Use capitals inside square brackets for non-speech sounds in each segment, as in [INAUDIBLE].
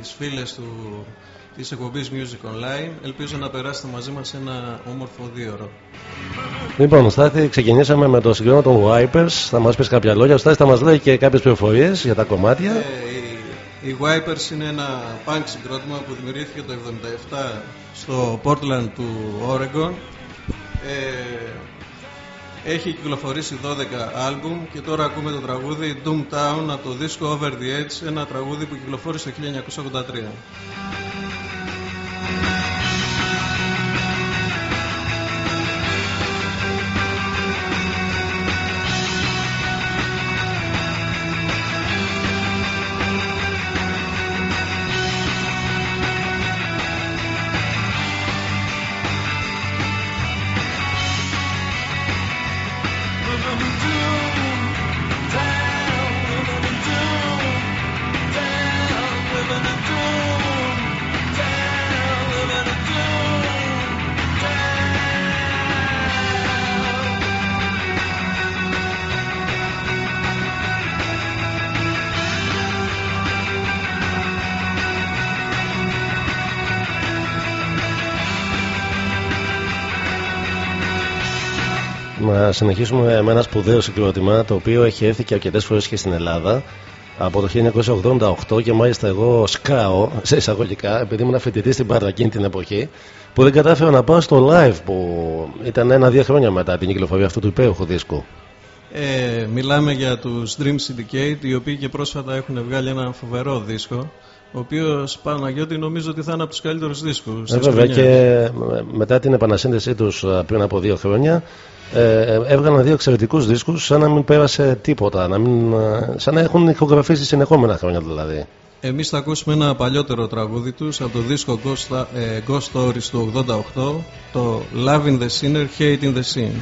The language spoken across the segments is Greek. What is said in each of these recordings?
τις φίλες του της εκπομπής Music Online. Ελπίζω να περάσετε μαζί μας ένα όμορφο δύο Λοιπόν, Στάθη, ξεκινήσαμε με το συγκεκριμένο των Wipers. Θα μας πεις κάποια λόγια. Ο Στάθης θα μας λέει και κάποιες πληροφορίες για τα κομμάτια. Ε, οι, οι Wipers είναι ένα punk συγκρότημα που δημιουργήθηκε το 1977 στο Portland του Oregon. Ε, έχει κυκλοφορήσει 12 άλμπουμ και τώρα ακούμε το τραγούδι Doomtown από το δίσκο Over the Edge, ένα τραγούδι που κυκλοφόρησε το 1983. Συνεχίσουμε με ένα σπουδαίο συγκρότημα το οποίο έχει έρθει και αρκετές φορές και στην Ελλάδα από το 1988 και μάλιστα εγώ σκάω σε εισαγωγικά επειδή ήμουν φοιτητής στην Πάρτα εκείνη την εποχή που δεν κατάφερα να πάω στο live που ήταν ένα-δύο χρόνια μετά την κυκλοφορία αυτού του υπέροχου δίσκου. Ε, μιλάμε για τους Dream Syndicate οι οποίοι και πρόσφατα έχουν βγάλει ένα φοβερό δίσκο ο οποίος Παναγιώτη νομίζω ότι θα είναι από τους καλύτερους δίσκους. Ε, βέβαια και μετά την επανασύνδεσή τους ε, πριν από δύο χρόνια ε, ε, έβγαλαν δύο εξαιρετικούς δίσκους σαν να μην πέρασε τίποτα, να μην, ε, σαν να έχουν ηχογραφήσει συνεχόμενα χρόνια δηλαδή. Εμείς θα ακούσουμε ένα παλιότερο τραγούδι τους από το δίσκο Ghost, Ghost Stories του 88 το Loving the Sinner, Hating the Sin.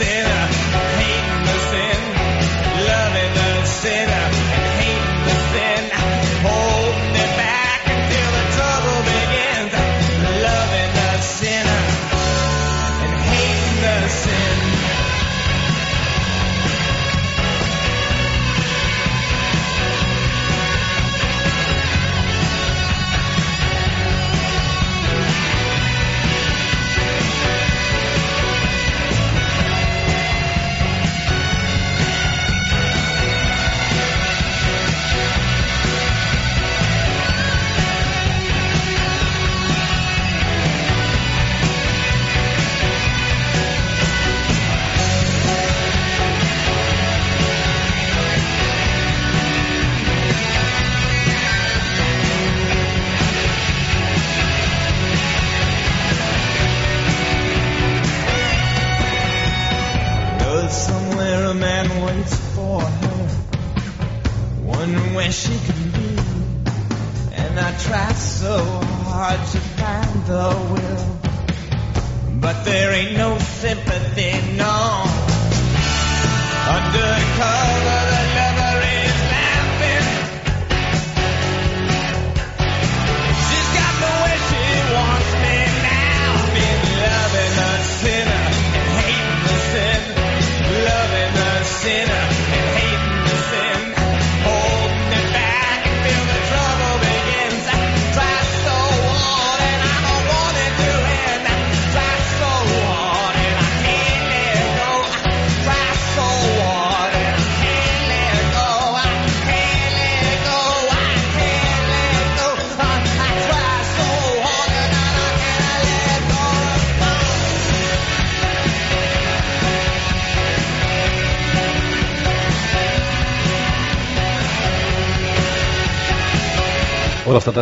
Yeah.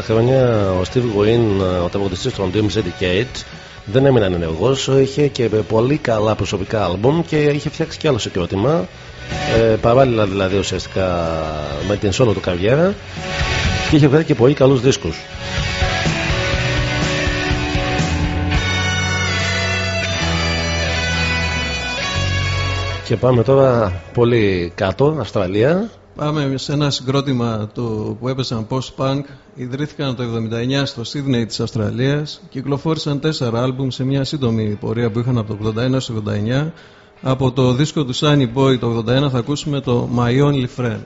Χρόνια ο Steve Wynn, ο τραγουδιστής των Dream Syndicate, δεν έμεινε ενεργός. Είχε και πολύ καλά προσωπικά άλμπομ και είχε φτιάξει και άλλο συγκρότημα. Ε, παράλληλα δηλαδή ουσιαστικά με την σόλο του καριέρα και είχε βγάλει και πολύ καλούς δίσκους. Και πάμε τώρα πολύ κάτω, Αυστραλία. Πάμε σε ένα συγκρότημα το, που έπεσαν post-punk. Ιδρύθηκαν το 1979 στο Sydney της Αυστραλίας. Κυκλοφόρησαν τέσσερα άλμπουμ σε μια σύντομη πορεία που είχαν από το 81 έως το 89. Από το δίσκο του Sunny Boy το 81 θα ακούσουμε το My Only Friend.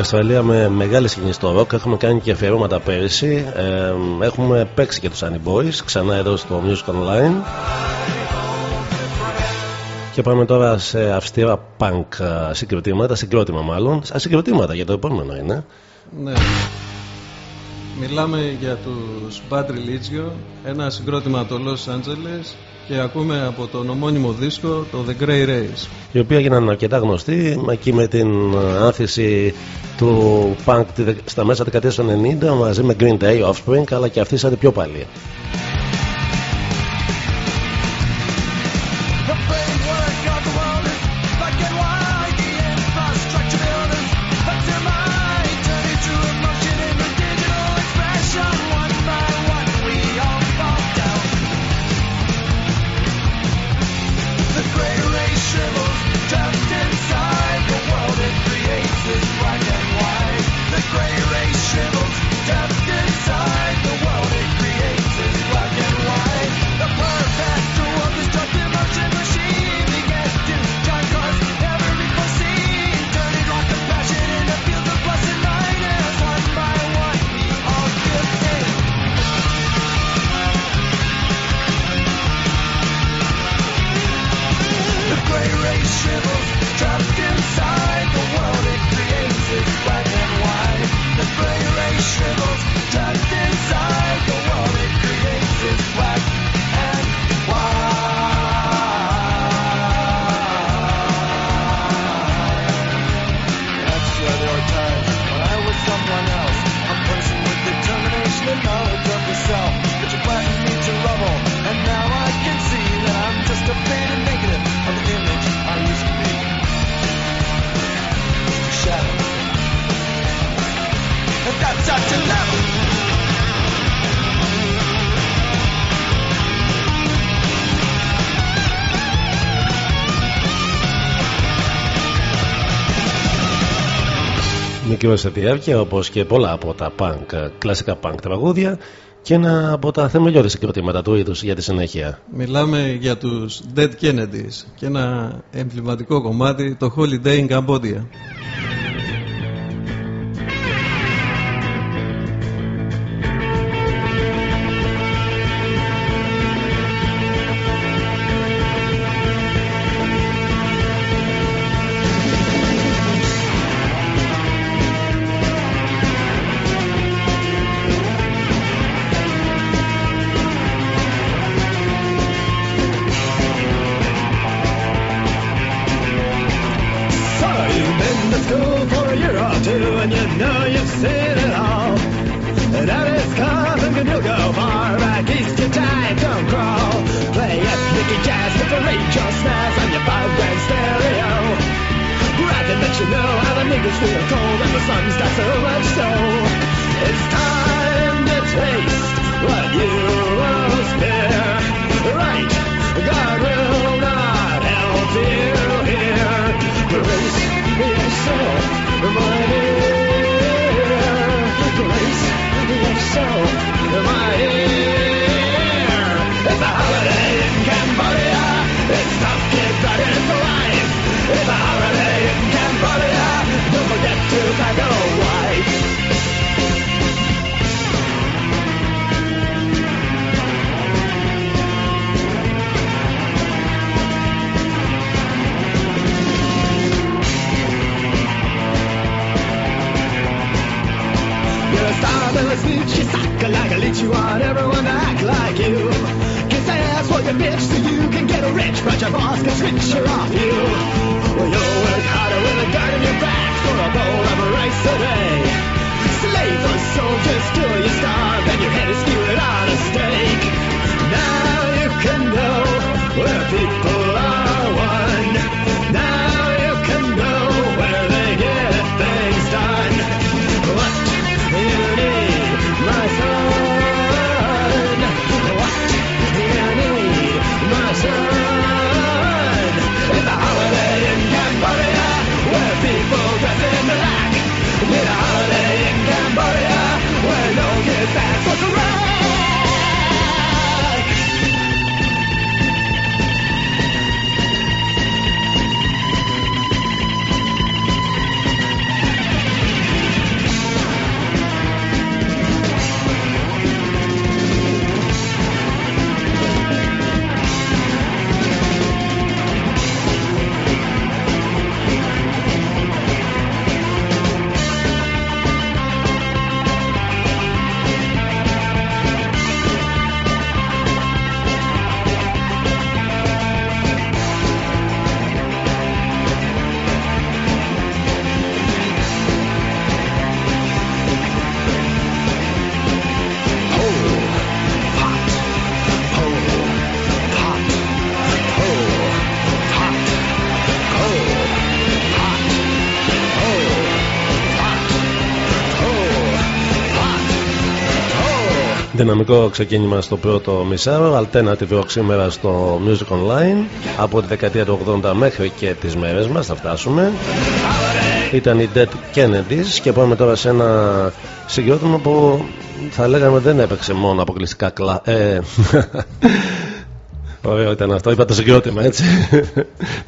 Αυστραλία με μεγάλη σκηνή στο ροκ. Έχουμε κάνει και αφιερώματα πέρυσι. Ε, έχουμε παίξει και τους Sunny Boys ξανά εδώ στο Music Online. Και πάμε τώρα σε αυστηρά punk ε, συγκροτήματα, συγκρότημα μάλλον. Συγκροτήματα για το επόμενο είναι. Ναι. Μιλάμε για τους Bad Religio, ένα συγκρότημα από το Los Angeles και ακούμε από τον ομώνυμο δίσκο το The Grey Race. Οι οποίοι έγιναν αρκετά γνωστοί εκεί με την άνθηση του punk στα μέσα δεκαετίας του 90 μαζί με Green Day, Offspring αλλά και αυτοί σαν πιο παλιοί. Shrivels trapped inside. Σε διάρκεια όπως και πολλά από τα punk, κλασικά punk τραγούδια και ένα από τα θεμελιώδη συγκροτήματα του είδους για τη συνέχεια. Μιλάμε για τους Dead Kennedys και ένα εμβληματικό κομμάτι, το Holiday in Cambodia. Δυναμικό ξεκίνημα στο πρώτο μισάρο Alternative Rock σήμερα στο Music Online από τη δεκαετία του 80 μέχρι και τις μέρες μας θα φτάσουμε ήταν η Dead Kennedys και πάμε τώρα σε ένα συγκρότημα που θα λέγαμε δεν έπαιξε μόνο αποκλειστικά κλα... Ε, [LAUGHS] Ωραίο ήταν αυτό, είπα το συγκρότημα έτσι.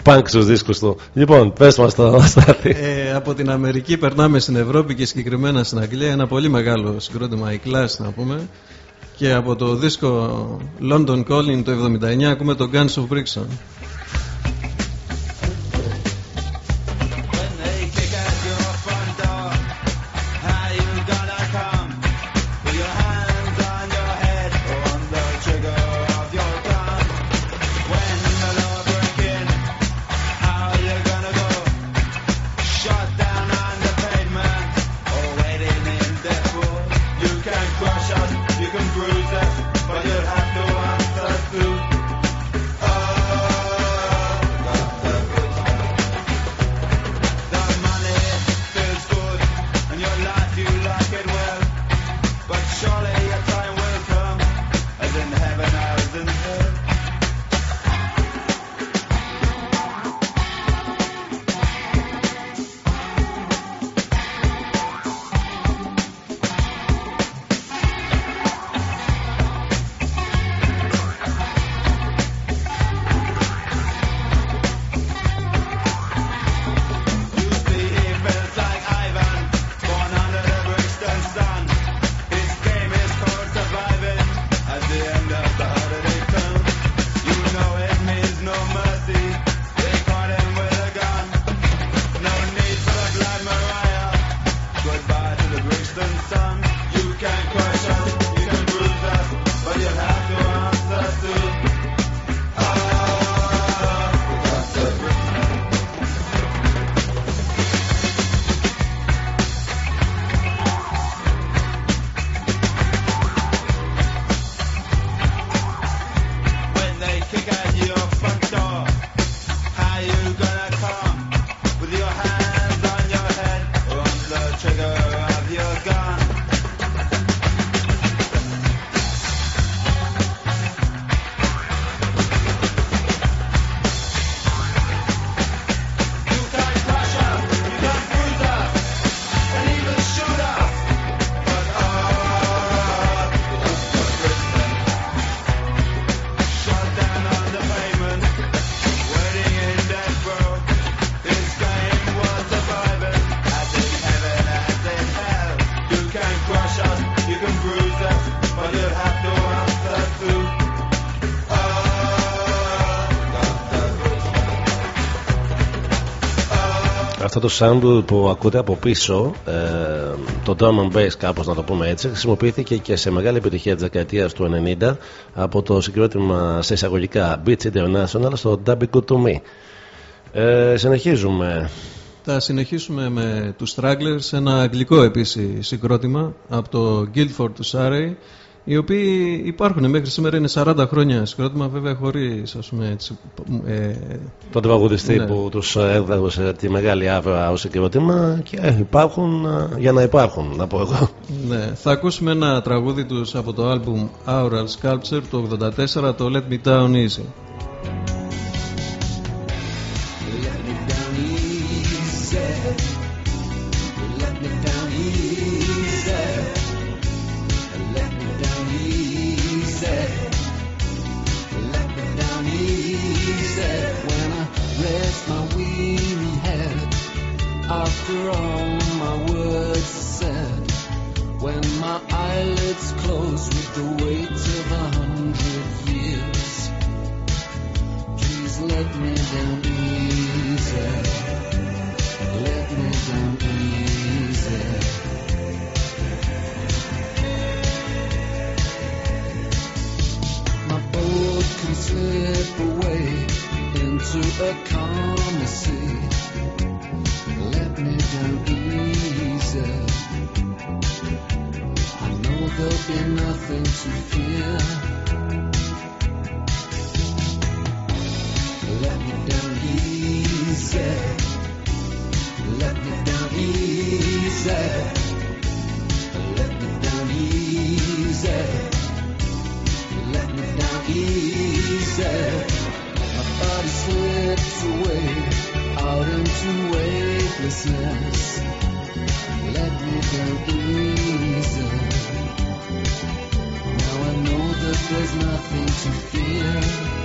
Πανκ στους δίσκους του. Λοιπόν, πες μας το στάθι. Ε, από την Αμερική περνάμε στην Ευρώπη και συγκεκριμένα στην Αγγλία. Ένα πολύ μεγάλο συγκρότημα, η Class να πούμε. Και από το δίσκο London Calling το 79 ακούμε το Guns of Brixton. Το sound που ακούτε από πίσω, ε, το drum and bass κάπως να το πούμε έτσι, χρησιμοποιήθηκε και σε μεγάλη επιτυχία της δεκαετίας του 90 από το συγκρότημα σε εισαγωγικά Beach International στο Dabby Good To Me. Ε, συνεχίζουμε. Θα συνεχίσουμε με τους Stragglers, ένα αγγλικό επίσης συγκρότημα από το Guildford του Surrey οι οποίοι υπάρχουν μέχρι σήμερα είναι 40 χρόνια συγκρότημα βέβαια χωρίς ας πούμε έτσι, ε, τον τραγουδιστή ναι. που τους έδωσε τη μεγάλη άβρα ως συγκρότημα και υπάρχουν ε, για να υπάρχουν να πω εγώ ναι. θα ακούσουμε ένα τραγούδι τους από το άλμπουμ Aural Sculpture το 84 το Let Me Down Easy after all my words are said, when my eyelids close with the weight of a hundred years, please let me down easy, let me down easy. My boat can slip away into a calmer sea I know there'll be nothing to fear. Let me down easy. Let me down easy. Let me down easy. Let me down easy. My body slips away out into waves helplessness. Let me go easy. Now I know that there's nothing to fear.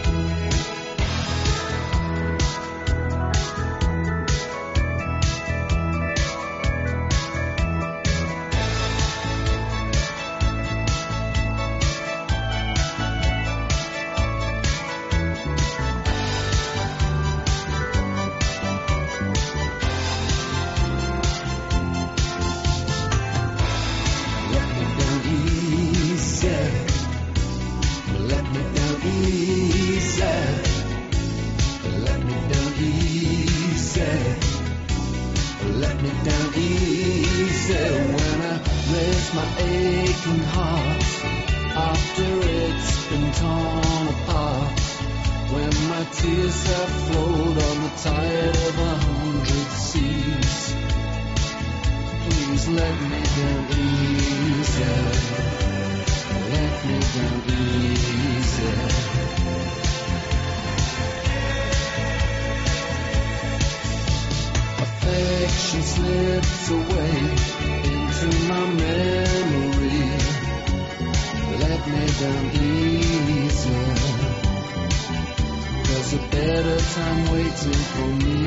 better time waiting for me.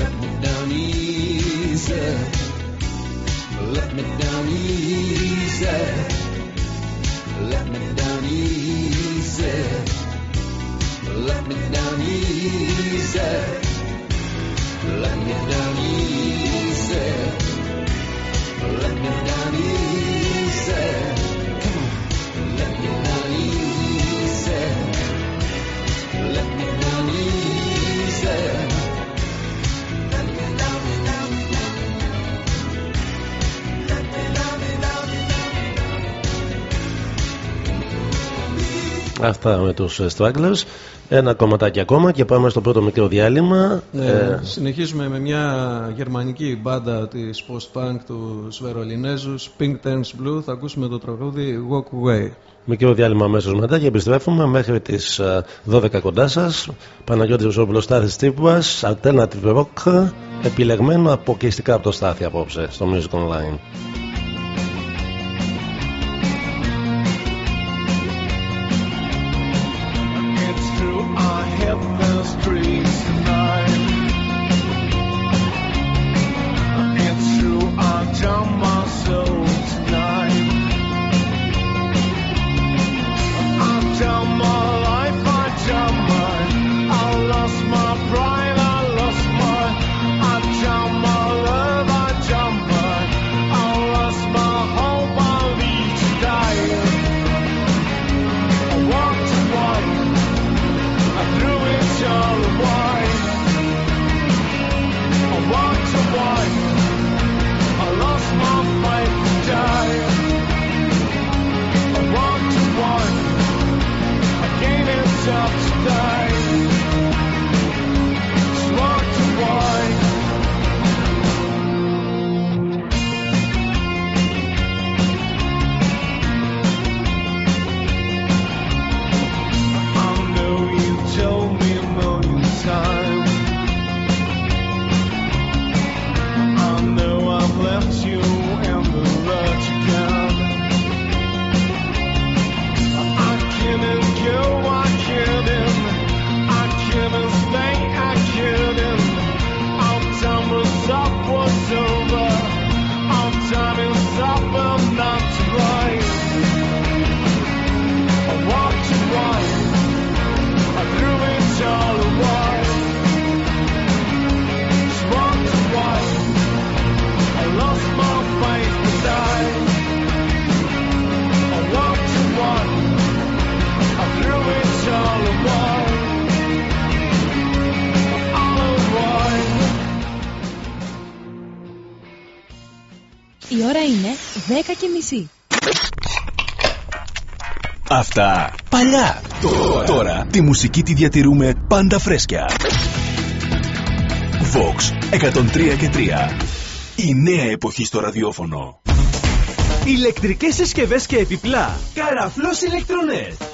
Let me down easy. Let me down easy. Let me down easy. Let me down easy. Let me down easy. Let me down. Αυτά με τους Stragglers. Ένα κομματάκι ακόμα και πάμε στο πρώτο μικρό διάλειμμα. Ναι, ε... Συνεχίζουμε με μια γερμανική μπάντα της post-punk του Βερολινέζους Pink Turns Blue. Θα ακούσουμε το τραγούδι Walk Away. Μικρό διάλειμμα αμέσως μετά και επιστρέφουμε μέχρι τις 12 κοντά σας. Παναγιώτης Ζώμπλο Στάθης Τύπουας, Alternative Rock, επιλεγμένο αποκλειστικά από το Στάθη απόψε στο Music Online. Μουσική τη διατηρούμε πάντα φρέσκια. Vox 103 και 3. Η νέα εποχή στο ραδιόφωνο. Ηλεκτρικές συσκευές και επιπλά. Καραφλός ηλεκτρονέτ.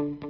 Thank you.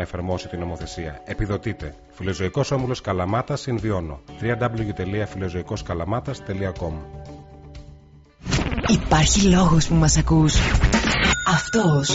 να εφαρμόσει την νομοθεσία. Επιδοτείτε. Φιλοζωικός Όμιλος Καλαμάτας Συνδυώνω. www.φιλοζωικοσκαλαμάτα.com Υπάρχει λόγος που μας ακούς. Αυτός.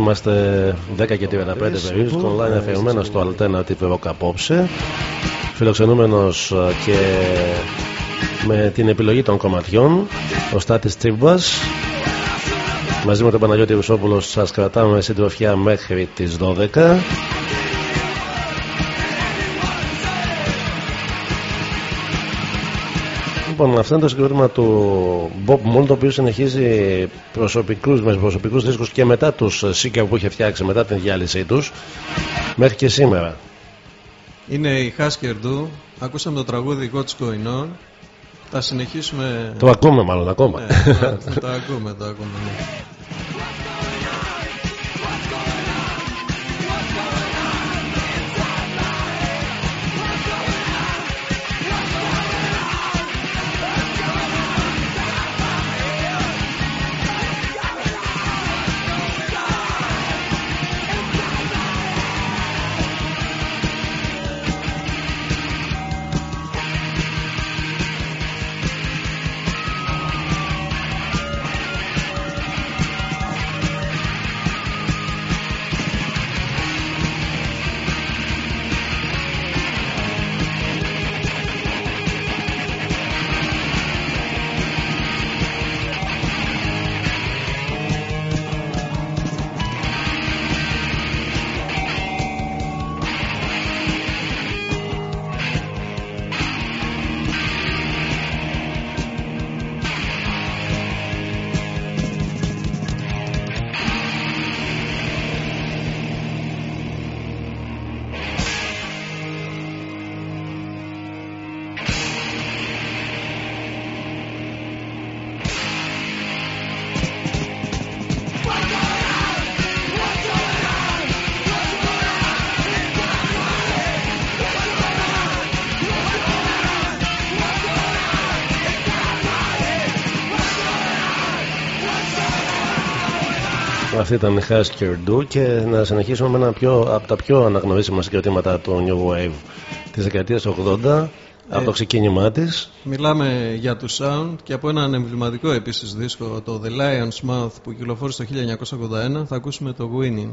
Είμαστε 10 και 35 περίπου. Online αφιερωμένος στο Alternative Rock απόψε. φιλοξενούμενος ε, και με την επιλογή των κομματιών ο Στάτης Τσίμπας μαζί με τον Παναγιώτη Ρουσόπουλο σας κρατάμε συντροφιά μέχρι τις 12 Λοιπόν, αυτό είναι το συγκρότημα του Bob Moon το οποίος συνεχίζει προσωπικούς, με προσωπικούς δίσκους και μετά τους Seeker που είχε φτιάξει μετά την διάλυσή τους μέχρι και σήμερα. Είναι η Husker Du. Ακούσαμε το τραγούδι What's Going On. Θα συνεχίσουμε. Το ακούμε μάλλον ακόμα. Ναι, το, [LAUGHS] το ακούμε, το ακούμε. ναι. Αυτή ήταν η Husker Du και να συνεχίσουμε με ένα πιο, από τα πιο αναγνωρίσιμα συγκροτήματα του New Wave της δεκαετίας 80 από το ξεκίνημά της Μιλάμε για τους Sound και από έναν εμβληματικό επίσης δίσκο, το The Lion's Mouth που κυκλοφόρησε το 1981, θα ακούσουμε το Winning.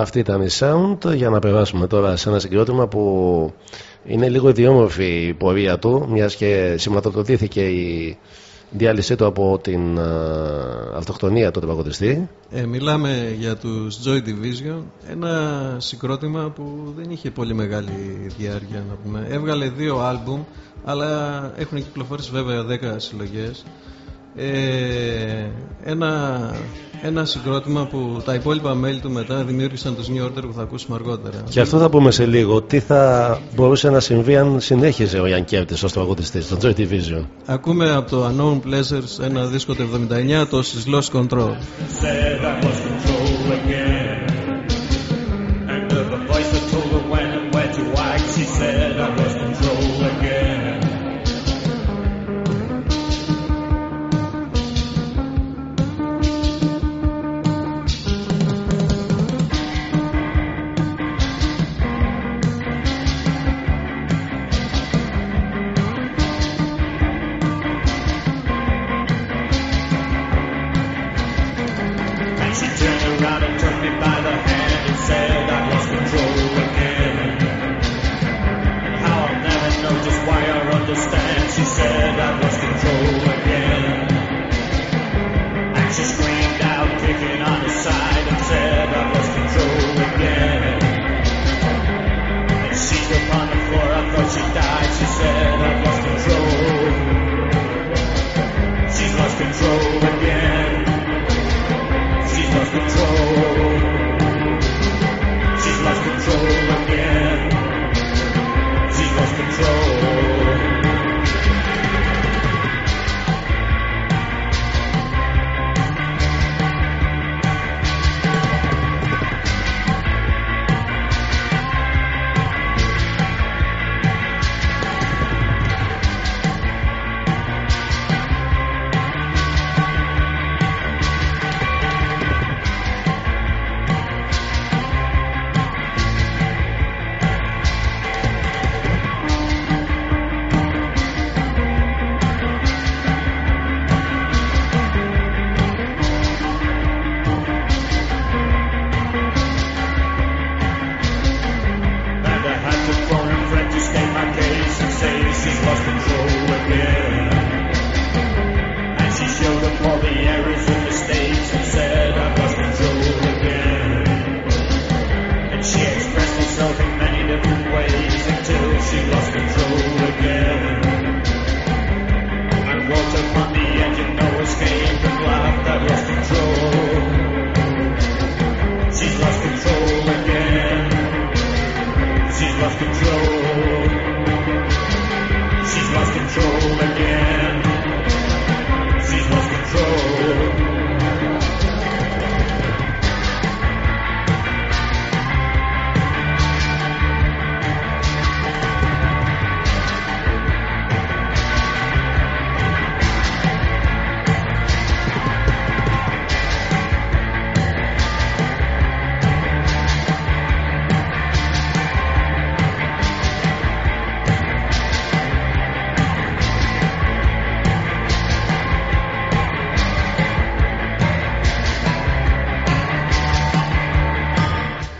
Αυτή ήταν η Sound για να περάσουμε τώρα σε ένα συγκρότημα που είναι λίγο ιδιόμορφη η πορεία του μιας και σηματοδοτήθηκε η διάλυσή του από την α, αυτοκτονία του τραγουδιστή. Ε, μιλάμε για τους Joy Division, ένα συγκρότημα που δεν είχε πολύ μεγάλη διάρκεια να πούμε. Έβγαλε δύο άλμπουμ, αλλά έχουν κυκλοφορήσει βέβαια 10 συλλογές. Ε, ένα, ένα συγκρότημα που τα υπόλοιπα μέλη του μετά δημιούργησαν τους New Order που θα ακούσουμε αργότερα. Και αυτό θα πούμε σε λίγο. Τι θα μπορούσε να συμβεί αν συνέχιζε ο Ιαν Κέρτης ως τραγουδιστής, τον Joy Division. Ακούμε από το Unknown Pleasures ένα δίσκο του 79, το She's Lost Control.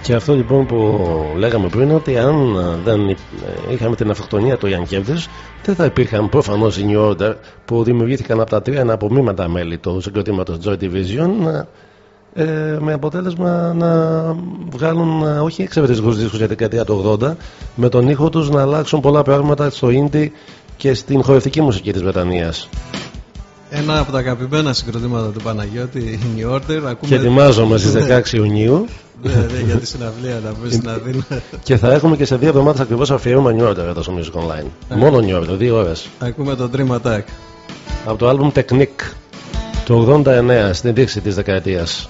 Και αυτό λοιπόν που λέγαμε πριν ότι αν δεν είχαμε την αυτοκτονία του Ιαν Κέρτης δεν θα υπήρχαν προφανώς οι New Order που δημιουργήθηκαν από τα τρία αναπομείγματα μέλη του συγκροτήματος Joy Division ε, με αποτέλεσμα να βγάλουν ε, όχι εξαιρετικούς δίσκους για την δεκαετία του 80 με τον ήχο τους να αλλάξουν πολλά πράγματα στο indie και στην χορευτική μουσική της Βρετανίας. Ένα από τα αγαπημένα συγκροτήματα του Παναγιώτη, η New Order. Ακούμε... Και ετοιμάζομαι στις 16 Ιουνίου ναι, ναι, για τη συναυλία να πούμε στην Αθήνα. και θα έχουμε και σε δύο εβδομάδες ακριβώς αφιέρωμα New Order εδώ στο Music Online. Μόνο New Order, δύο ώρες. Ακούμε το Dream Attack. Από το album Technique του 89 στην δείξη της δεκαετίας.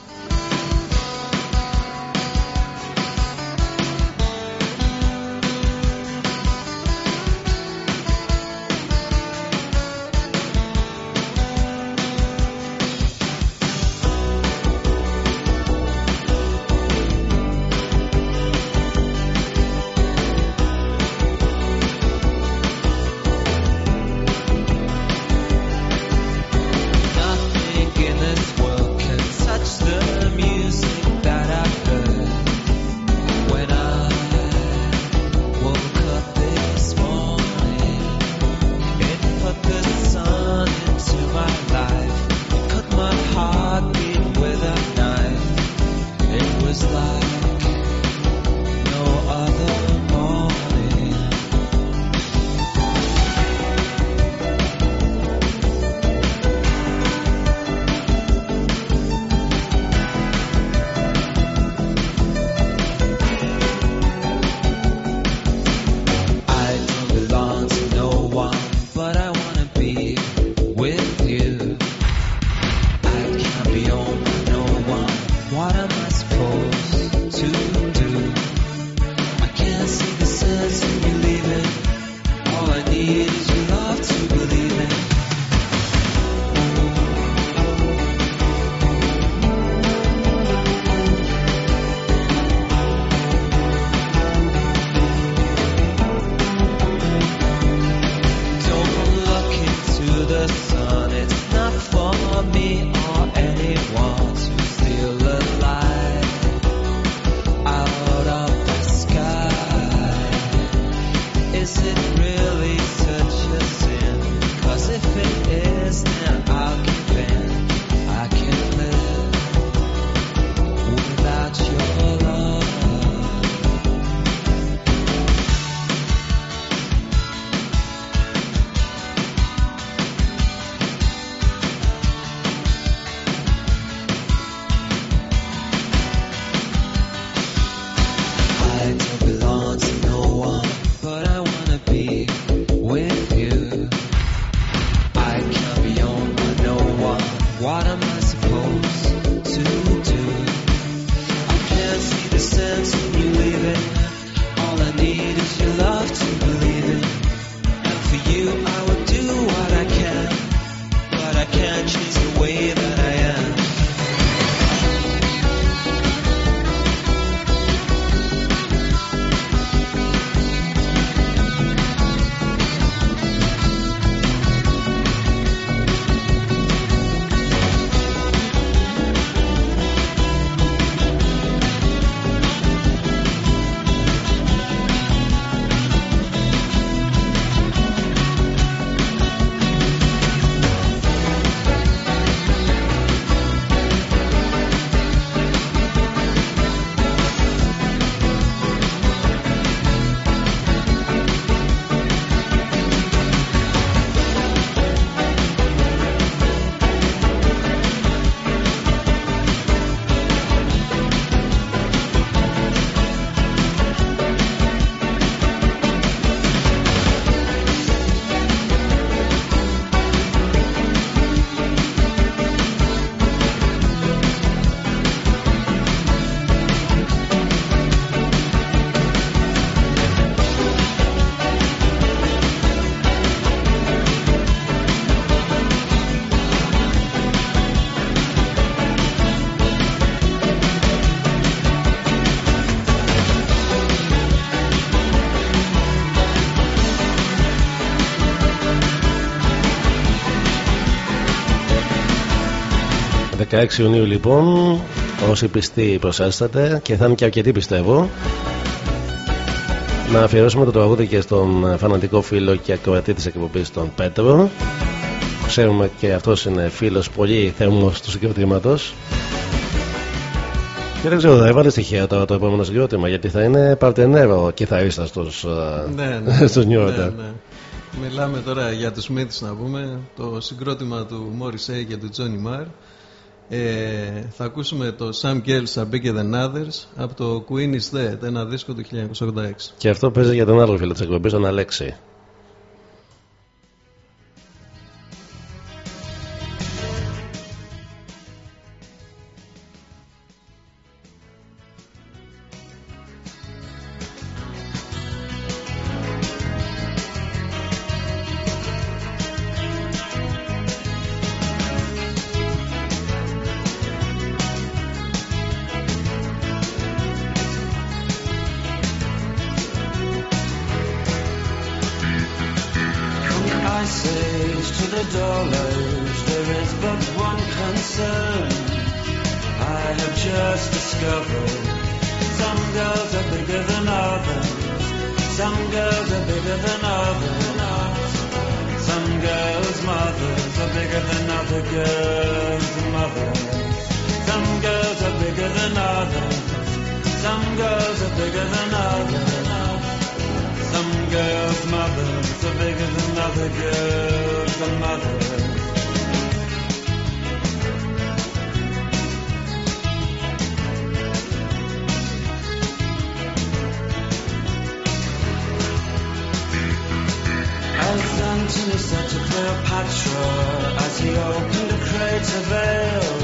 ...16 Ιουνίου λοιπόν... ...όσοι πιστοί προσέστατε... ...και θα είναι και αρκετοί πιστεύω... ...να αφιερώσουμε το τραγούδι και στον φανατικό φίλο... ...και ακροατή της εκπομπής τον Πέτρο... ...ξέρουμε και αυτός είναι φίλος... ...πολύ θέμος του συγκροτήματος... Και δεν ξέρω, θα έβαλε στοιχεία τώρα το επόμενο συγκρότημα γιατί θα είναι παρτενέρο κιθαρίστας στους, Ναι, ε, [LAUGHS] ναι, στους New Order. ναι, ναι. Μιλάμε τώρα για τους Smiths να πούμε, το συγκρότημα του Morrissey και του Johnny Marr. Ε, θα ακούσουμε το Some Girls Are Bigger Than Others από το Queen Is Dead, ένα δίσκο του 1986. Και αυτό παίζει για τον άλλο φίλο της εκπομπής, τον Αλέξη. Cleopatra as he opened a crater veil,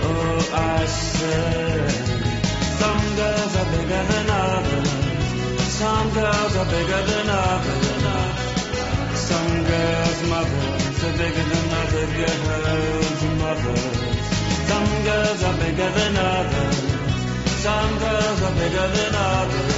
Oh, I say, some girls are bigger than others. Some girls are bigger than others. Some girls' mothers are bigger than other girls' mothers. Some girls are bigger than others. Some girls are bigger than others.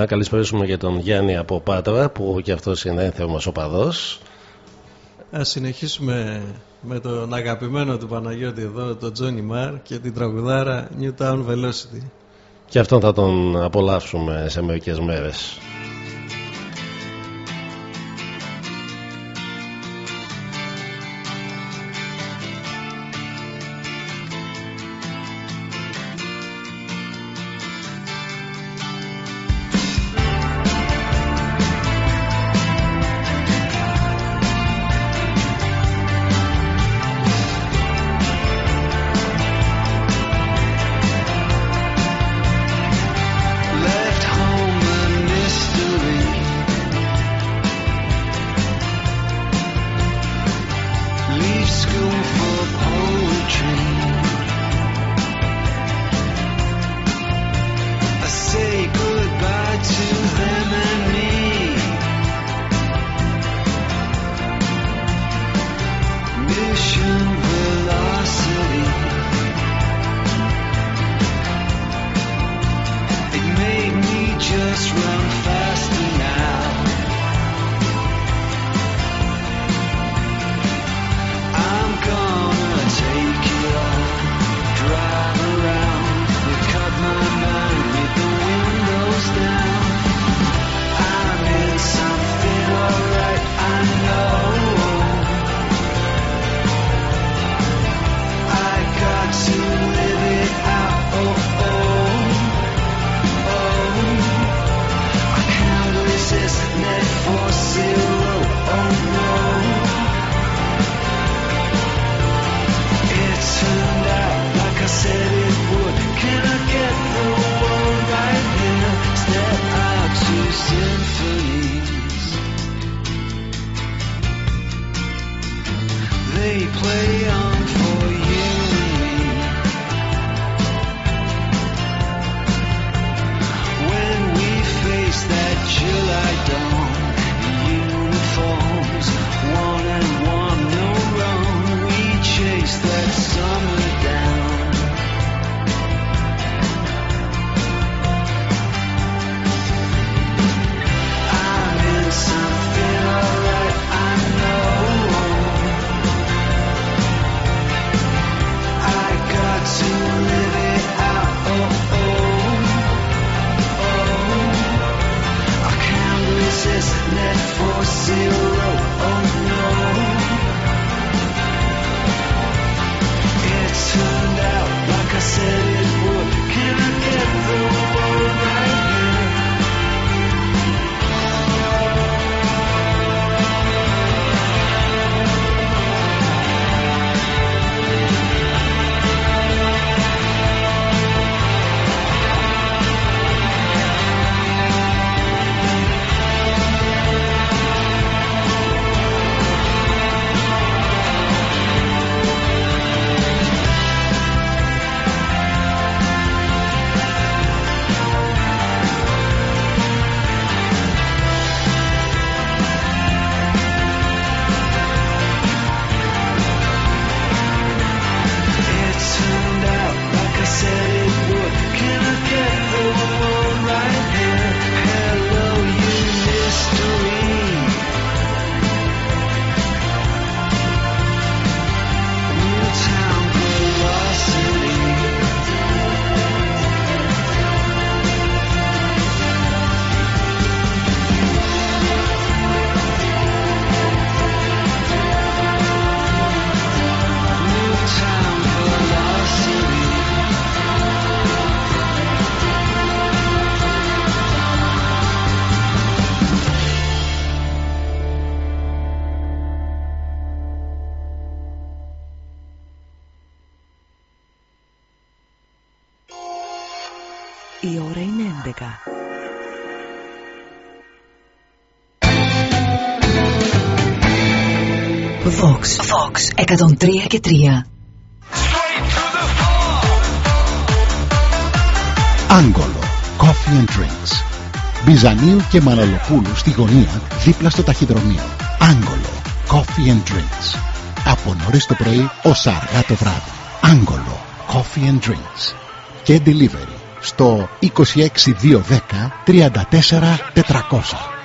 να καλησπέρισουμε και τον Γιάννη από Πάτρα που και αυτός είναι ένθερμος οπαδός. Ας συνεχίσουμε με τον αγαπημένο του Παναγιώτη εδώ, τον Τζόνι Μαρ και την τραγουδάρα New Town Velocity. Και αυτόν θα τον απολαύσουμε σε μερικές μέρες. 103 και 3. Άγγολο. Coffee and Drinks. Μπιζανίου και Μαναλοπούλου στη γωνία δίπλα στο ταχυδρομείο. Άγγολο. Coffee and Drinks. Από νωρίς το πρωί ως αργά το βράδυ. Άγγολο. Coffee and Drinks. Και delivery στο 26210 34 400.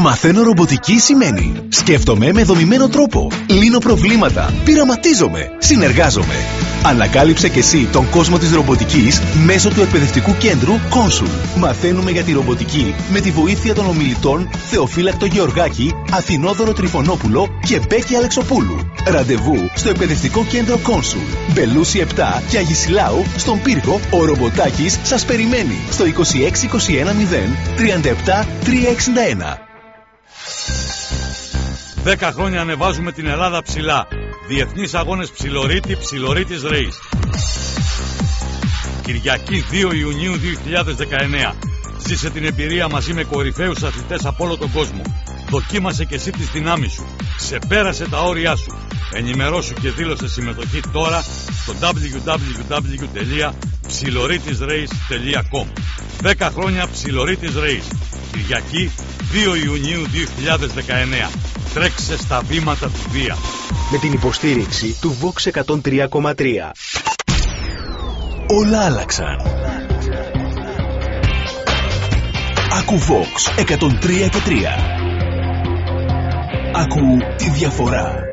Μαθαίνω ρομποτική σημαίνει Σκέφτομαι με δομημένο τρόπο Λύνω προβλήματα Πειραματίζομαι Συνεργάζομαι Ανακάλυψε και εσύ τον κόσμο της ρομποτικής μέσω του εκπαιδευτικού κέντρου Consul. Μαθαίνουμε για τη ρομποτική με τη βοήθεια των ομιλητών Θεοφύλακτο Γεωργάκη, Αθηνόδωρο Τριφωνόπουλο και Μπέκη Αλεξοπούλου. Ραντεβού στο εκπαιδευτικό κέντρο Consul. Μπελούση 7 και Αγισιλάου στον πύργο ο Ρομποτάκης σας περιμένει στο 26210 37 361. Δέκα χρόνια ανεβάζουμε την Ελλάδα ψηλά. Διεθνείς αγώνες ψιλορίτη, ψιλορίτης Race. Κυριακή 2 Ιουνίου 2019. Ζήσε την εμπειρία μαζί με κορυφαίους αθλητές από όλο τον κόσμο. Δοκίμασε και εσύ τις δυνάμεις σου. Ξεπέρασε τα όρια σου. Ενημερώσου και δήλωσε συμμετοχή τώρα στο www.ψιλορίτισrace.com 10 χρόνια Ψιλορίτης Race. Κυριακή 2 Ιουνίου 2019. Τρέξε στα βήματα του Δία. Με την υποστήριξη του Vox 103,3. Όλα άλλαξαν. Ακού Vox 103 και 3. Ακού τη διαφορά.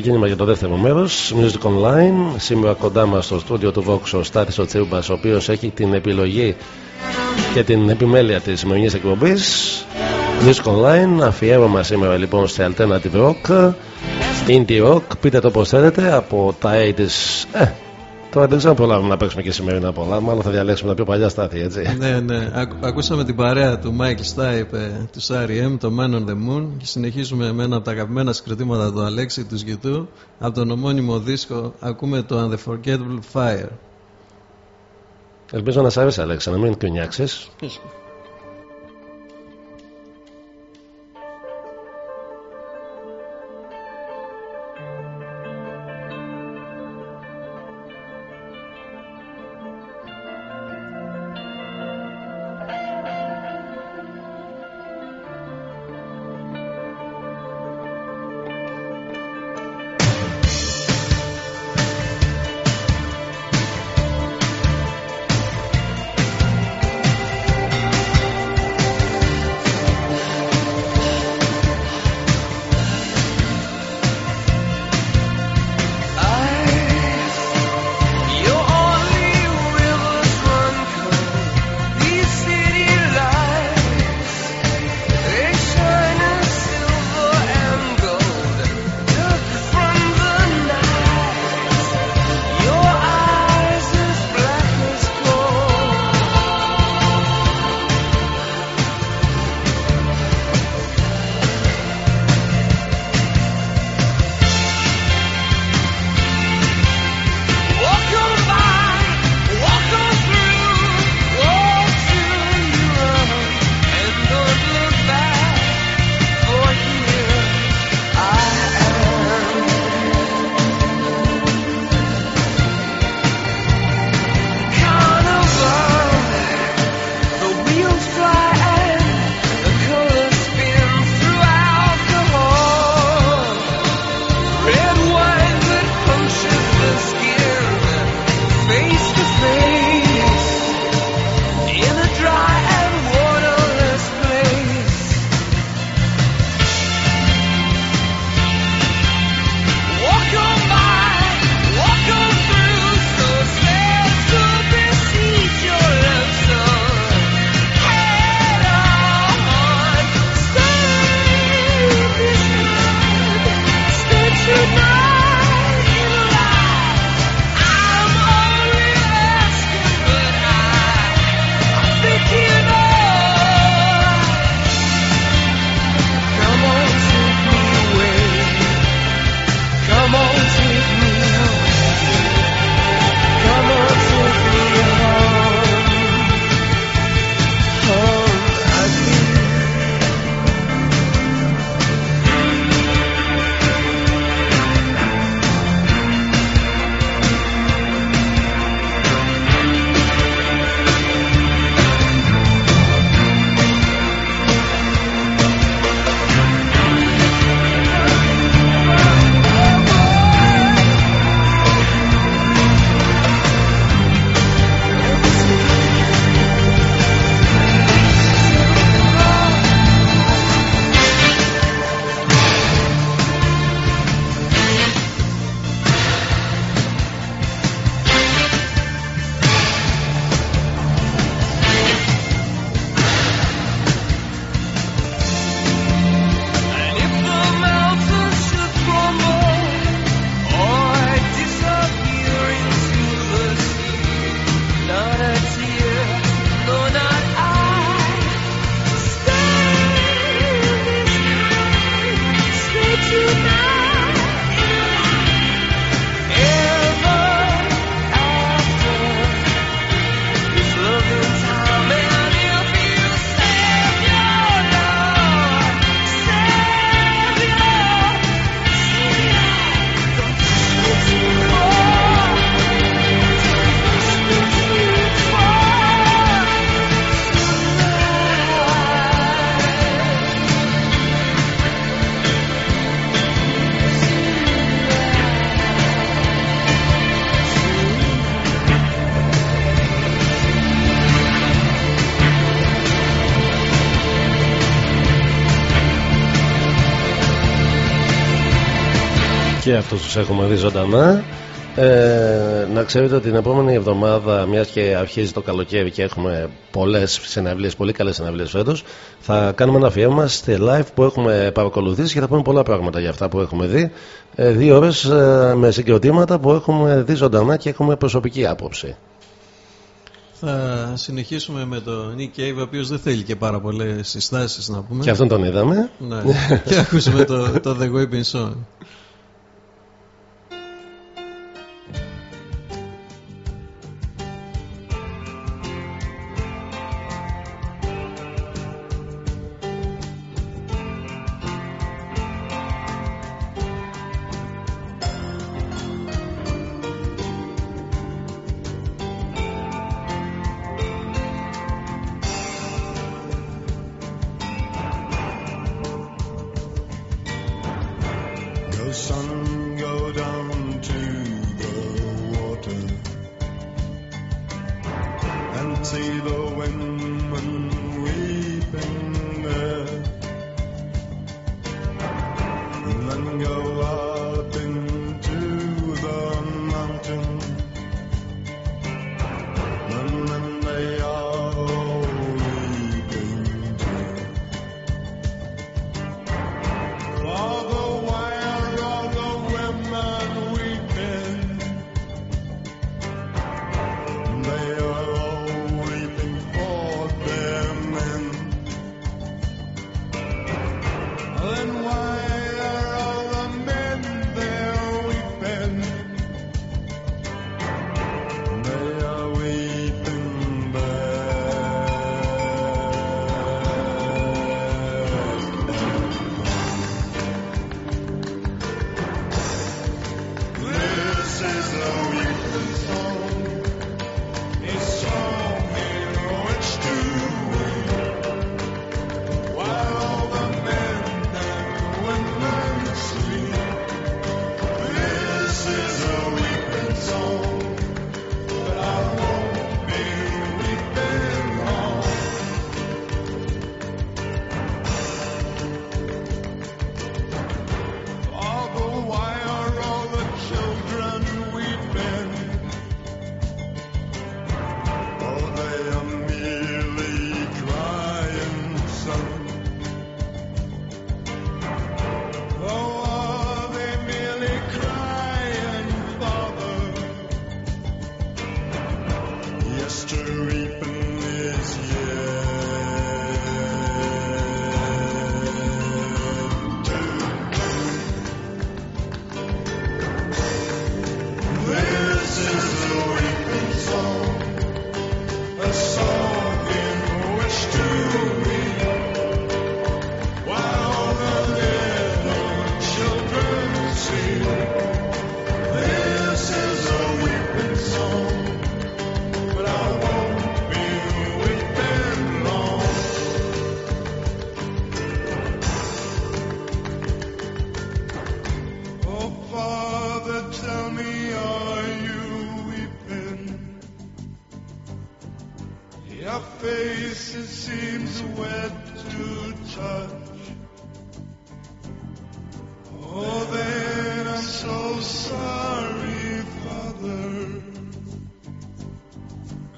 Ξεκίνημα για το δεύτερο μέρος. Music Online. Σήμερα κοντά μας στο στούντιο του Vox ο Στάθης ο Τσίμπας, ο οποίος έχει την επιλογή και την επιμέλεια της σημερινής εκπομπής. Music Online. Αφιέρωμα σήμερα λοιπόν σε Alternative Rock. Indie Rock. Πείτε το πώ θέλετε από τα 80s. Ε, τώρα δεν ξέρω αν προλάβουμε να παίξουμε και σημερινά πολλά. Μάλλον θα διαλέξουμε τα πιο παλιά στάθη, έτσι. Ναι, ναι. Ακ- ακούσαμε την παρέα του Michael Stipe, ε, του R.E.M., το Man on the Moon και συνεχίζουμε με ένα από τα αγαπημένα συγκριτήματα του Αλέξη, του YouTube. Από τον ομώνυμο δίσκο ακούμε το Unforgettable Fire. Ελπίζω να σ' άρεσε, Αλέξα, να μην κουνιάξεις. αυτούς τους έχουμε δει ζωντανά ε, να ξέρετε ότι την επόμενη εβδομάδα, μιας και αρχίζει το καλοκαίρι και έχουμε πολλές συναυλίες, πολύ καλές συναυλίες φέτος, θα κάνουμε ένα αφιέρωμα στη live που έχουμε παρακολουθήσει και θα πούμε πολλά πράγματα για αυτά που έχουμε δει. Ε, δύο ώρες ε, με συγκροτήματα που έχουμε δει ζωντανά και έχουμε προσωπική άποψη. Θα συνεχίσουμε με τον Nick Cave, ο οποίος δεν θέλει και πάρα πολλές συστάσεις να πούμε. Και αυτόν τον είδαμε. Ναι. [LAUGHS] και ακούσαμε το, το The Weeping Song.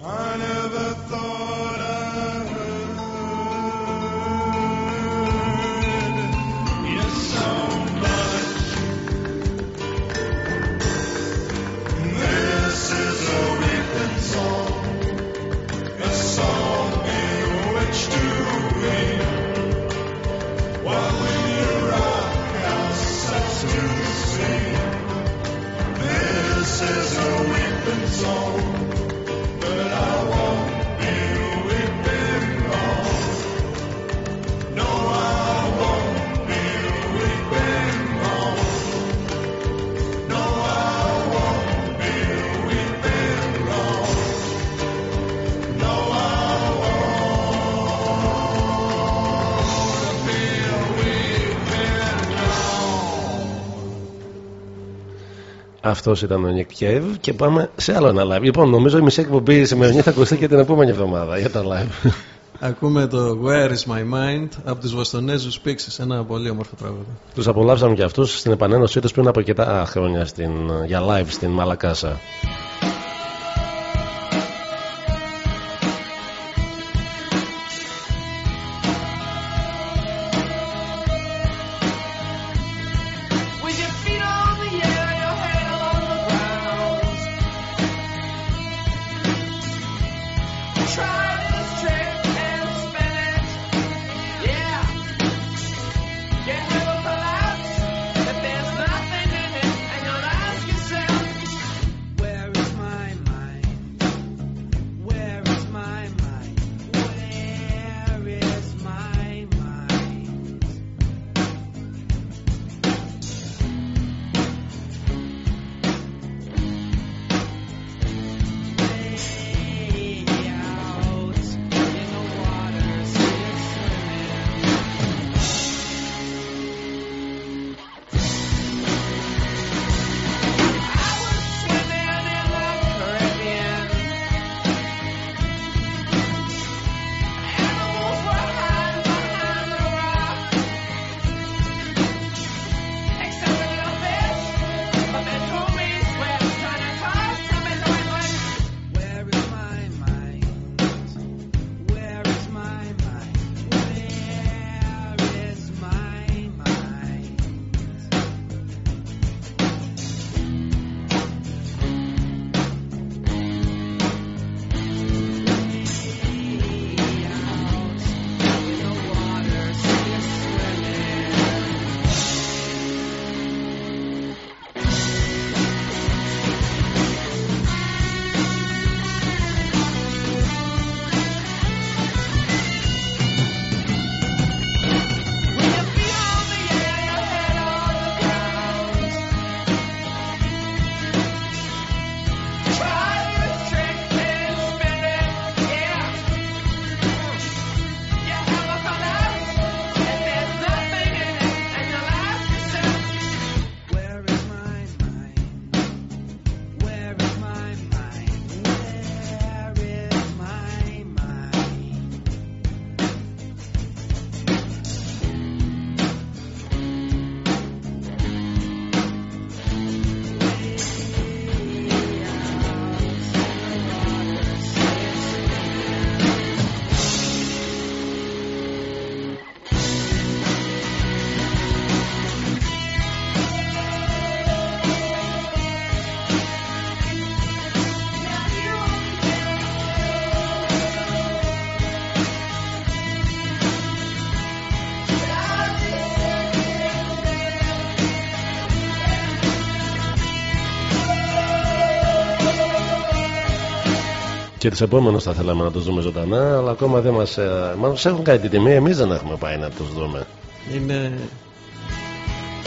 على Αυτός ήταν ο Νικ Κέβ και πάμε σε άλλο ένα live. Λοιπόν, νομίζω η μισή εκπομπή σημερινή θα ακουστεί και την επόμενη εβδομάδα για τα live. Ακούμε το Where is my mind από τους Βοστονέζους Πίξει. Ένα πολύ όμορφο τραγούδι. Τους απολαύσαμε και αυτούς στην επανένωσή τους πριν από αρκετά χρόνια στην, για live στην Μαλακάσα. Του επόμενου θα θέλαμε να τους δούμε ζωντανά, αλλά ακόμα δεν μας. Μας έχουν κάνει την τιμή, εμείς δεν έχουμε πάει να τους δούμε. Είναι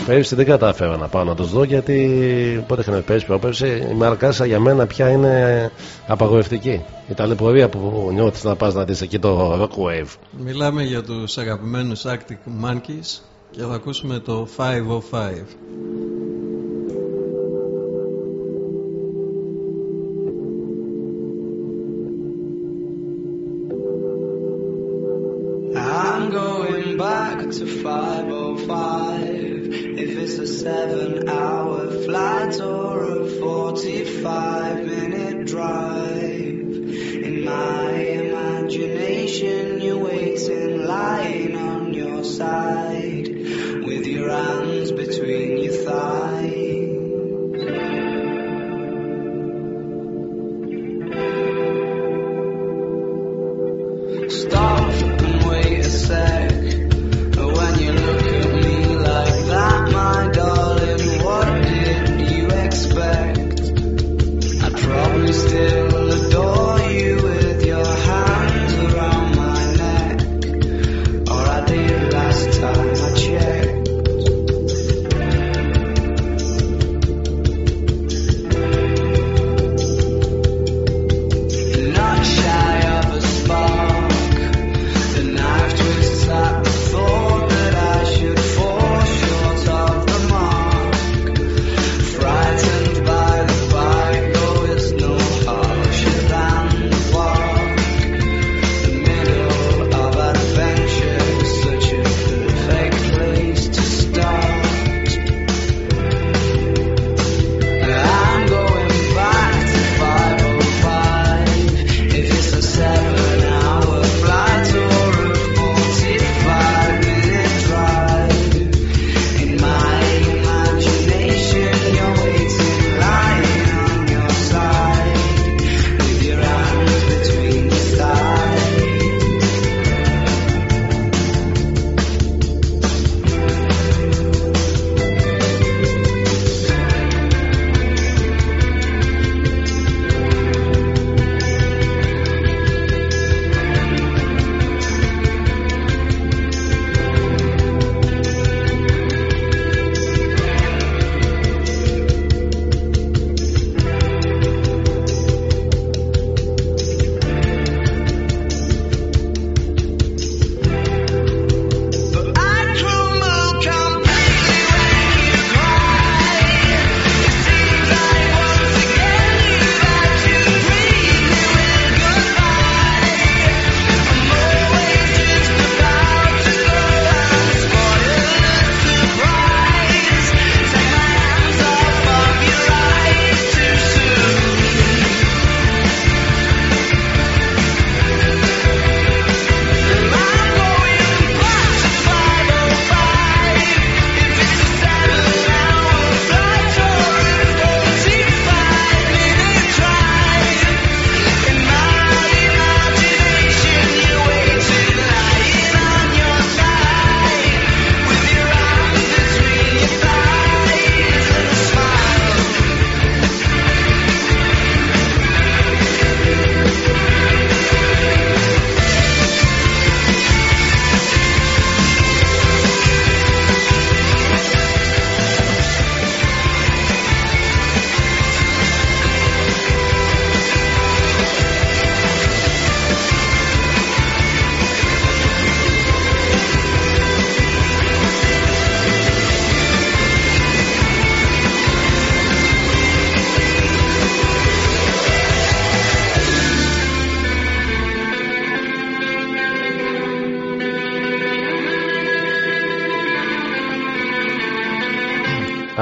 Πέρυσι δεν κατάφερα να πάω να τους δω γιατί πότε είχαμε πέρυσι πρόπερσι. Η Μαρκάσα για μένα πια είναι απαγορευτική. Η ταλαιπωρία που νιώθεις να πας να δεις εκεί το Rock Wave. Μιλάμε για τους αγαπημένους Arctic Monkeys και θα ακούσουμε το 505.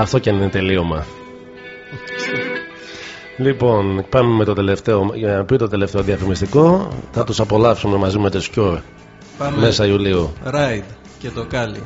Αυτό και αν είναι τελείωμα. λοιπόν, πάμε με το τελευταίο, για να πει το τελευταίο διαφημιστικό. Θα τους απολαύσουμε μαζί με το Σκιόρ. Μέσα Ιουλίου. Ride και το Κάλι.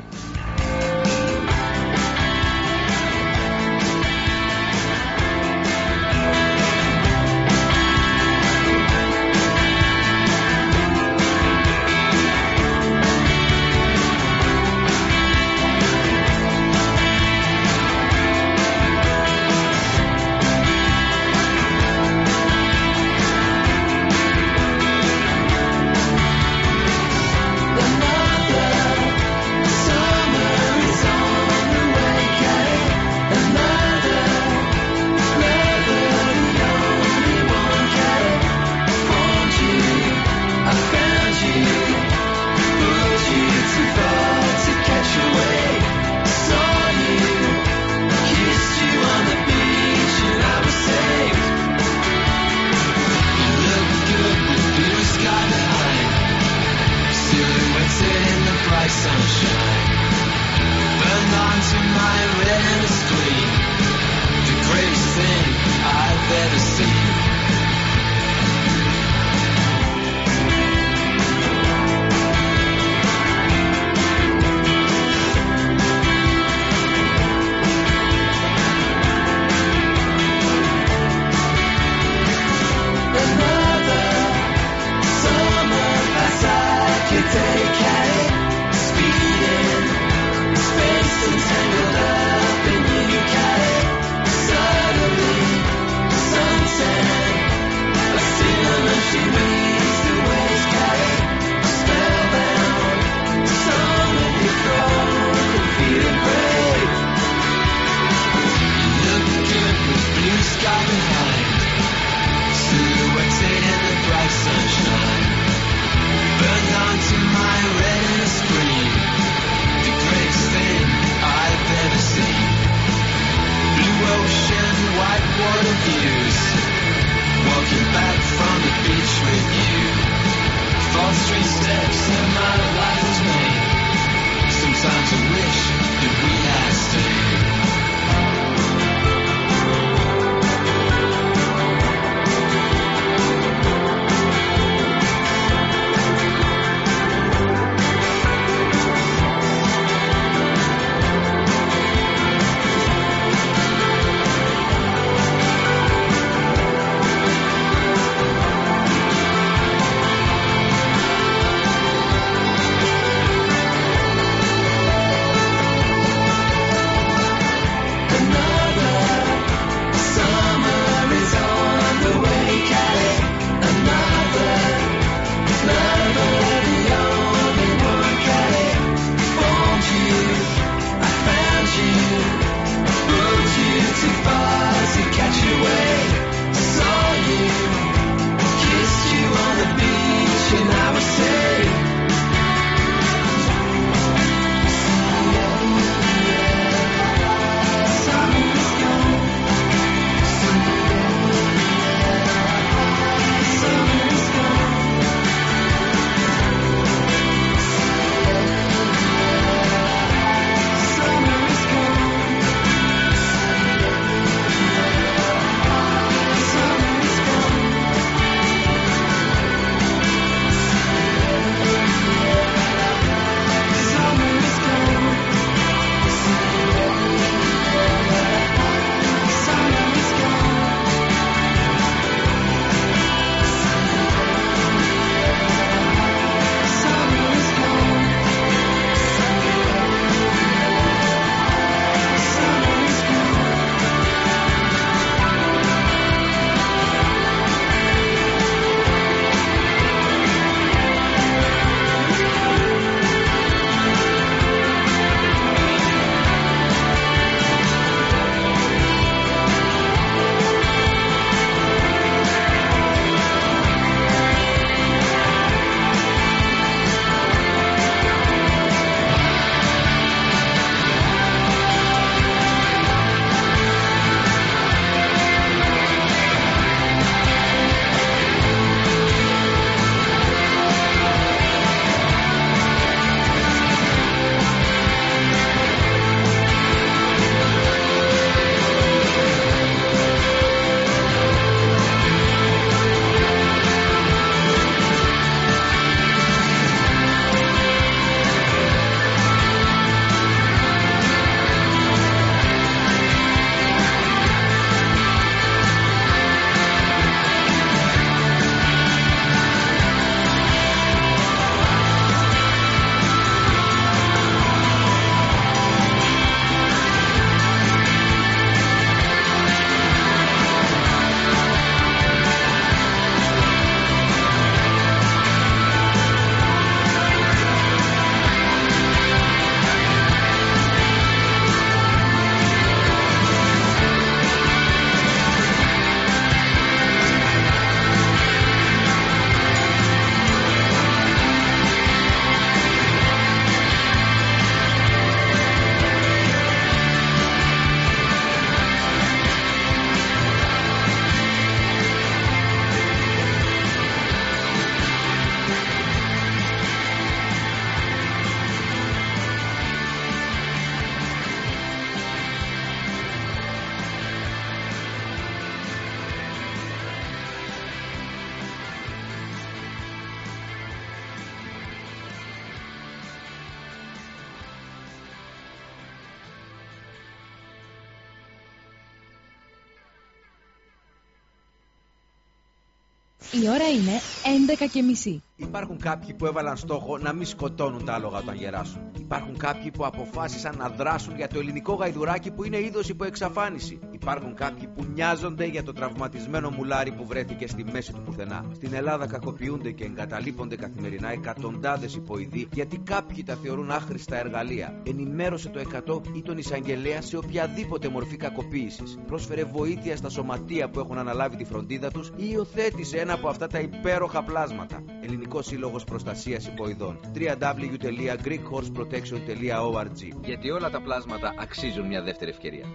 11 και μισή. Υπάρχουν κάποιοι που έβαλαν στόχο να μην σκοτώνουν τα άλογα όταν γεράσουν. Υπάρχουν κάποιοι που αποφάσισαν να δράσουν για το ελληνικό γαϊδουράκι που είναι είδος υπό εξαφάνιση. Υπάρχουν κάποιοι που νοιάζονται για το τραυματισμένο μουλάρι που βρέθηκε στη μέση του πουθενά. Στην Ελλάδα κακοποιούνται και εγκαταλείπονται καθημερινά εκατοντάδες υποειδή γιατί κάποιοι τα θεωρούν άχρηστα εργαλεία. Ενημέρωσε το 100 ή τον εισαγγελέα σε οποιαδήποτε μορφή κακοποίησης. Πρόσφερε βοήθεια στα σωματεία που έχουν αναλάβει τη φροντίδα τους ή υιοθέτησε ένα από αυτά τα υπέροχα πλάσματα. Ελληνικό Ελληνικό Σύλλογος Προστασίας Υποειδών. www.greekhorseprotection.org Γιατί όλα τα πλάσματα αξίζουν μια δεύτερη ευκαιρία.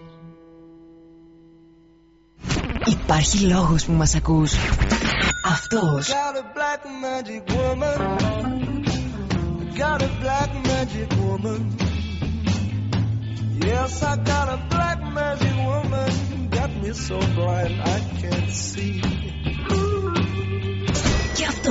Υπάρχει λόγος που μας ακούς Αυτός. Και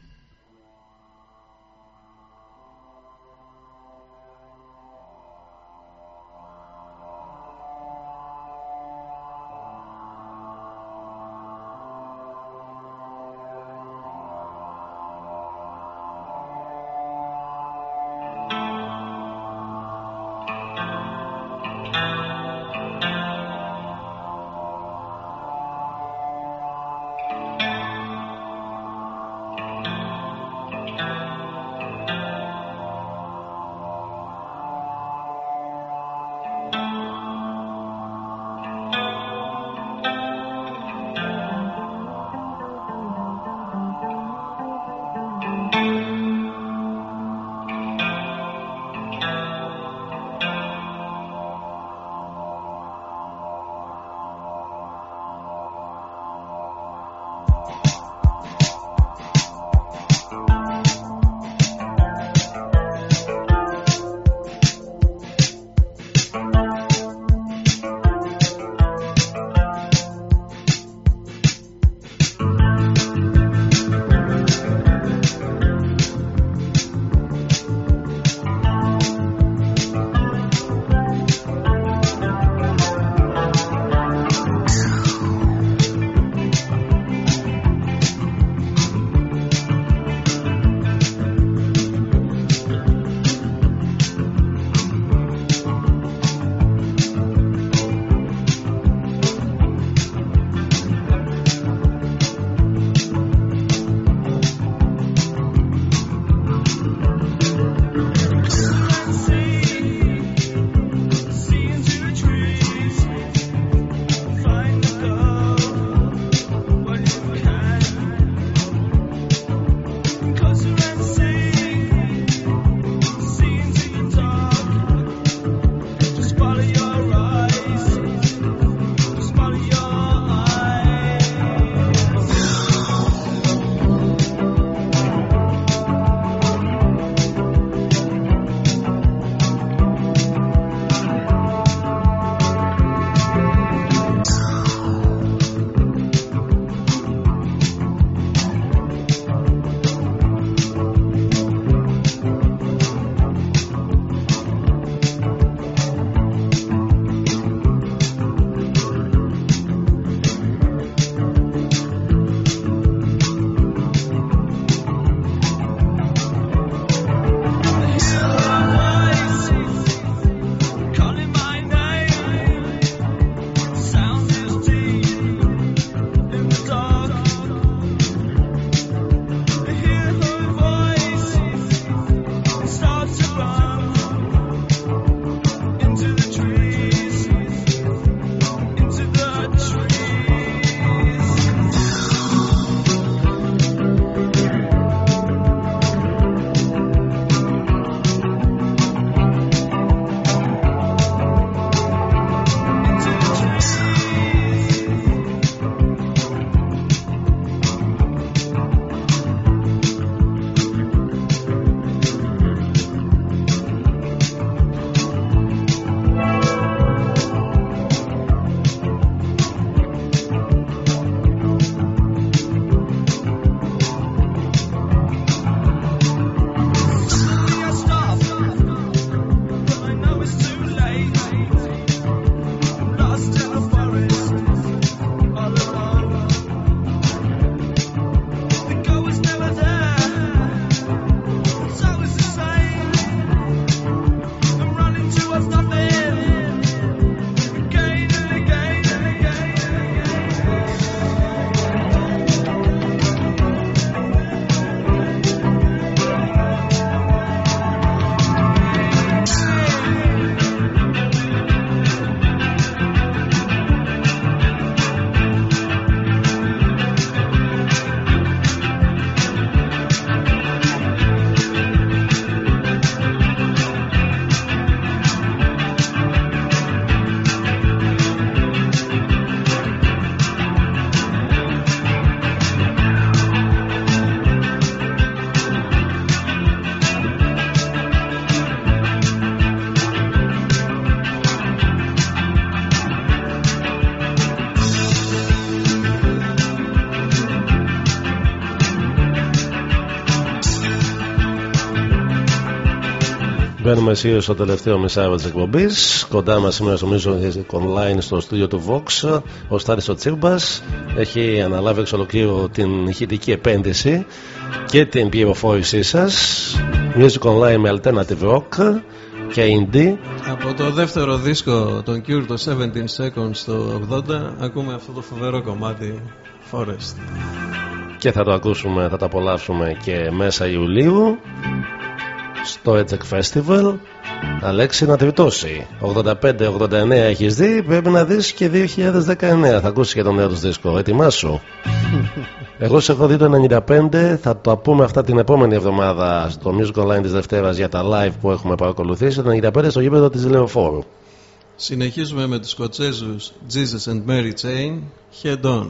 Μπαίνουμε εσύ στο τελευταίο μισάριο της εκπομπής. Κοντά μας σήμερα στο Music Online στο στούντιο του Vox. Ο Στάρι ο Τσίρμπα έχει αναλάβει εξ ολοκλήρου την ηχητική επένδυση και την πληροφόρησή σας. Music Online με Alternative Rock και Indie. Από το δεύτερο δίσκο των Cure το 17 Seconds το 80 ακούμε αυτό το φοβερό κομμάτι Forest. Και θα το ακούσουμε, θα το απολαύσουμε και μέσα Ιουλίου στο Edgec Festival. Αλέξη να τριτώσει. 85-89 έχεις δει, πρέπει να δεις και 2019. Θα ακούσεις και τον νέο τους δίσκο. Ετοιμάσου. [LAUGHS] Εγώ σε έχω δει το 95, θα το πούμε αυτά την επόμενη εβδομάδα στο Music Online της Δευτέρας για τα live που έχουμε παρακολουθήσει. Το 95 στο γήπεδο της Λεωφόρου. Συνεχίζουμε με τους Σκοτσέζους Jesus and Mary Chain Head On.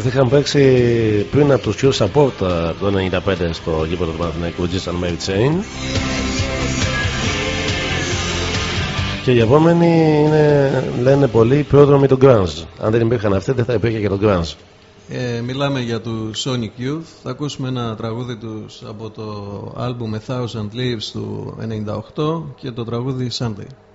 Αυτοί είχαν παίξει πριν από τους Cure Support ε, το 1995 στο γήπεδο του Παναθηναϊκού Jason Mary Chain. Και οι επόμενοι είναι, λένε πολύ πρόδρομοι του Grunge. Αν δεν υπήρχαν αυτοί, δεν θα υπήρχε και το Grunge. Ε, μιλάμε για τους Sonic Youth. Θα ακούσουμε ένα τραγούδι τους από το album A Thousand Leaves του 98 και το τραγούδι Sunday.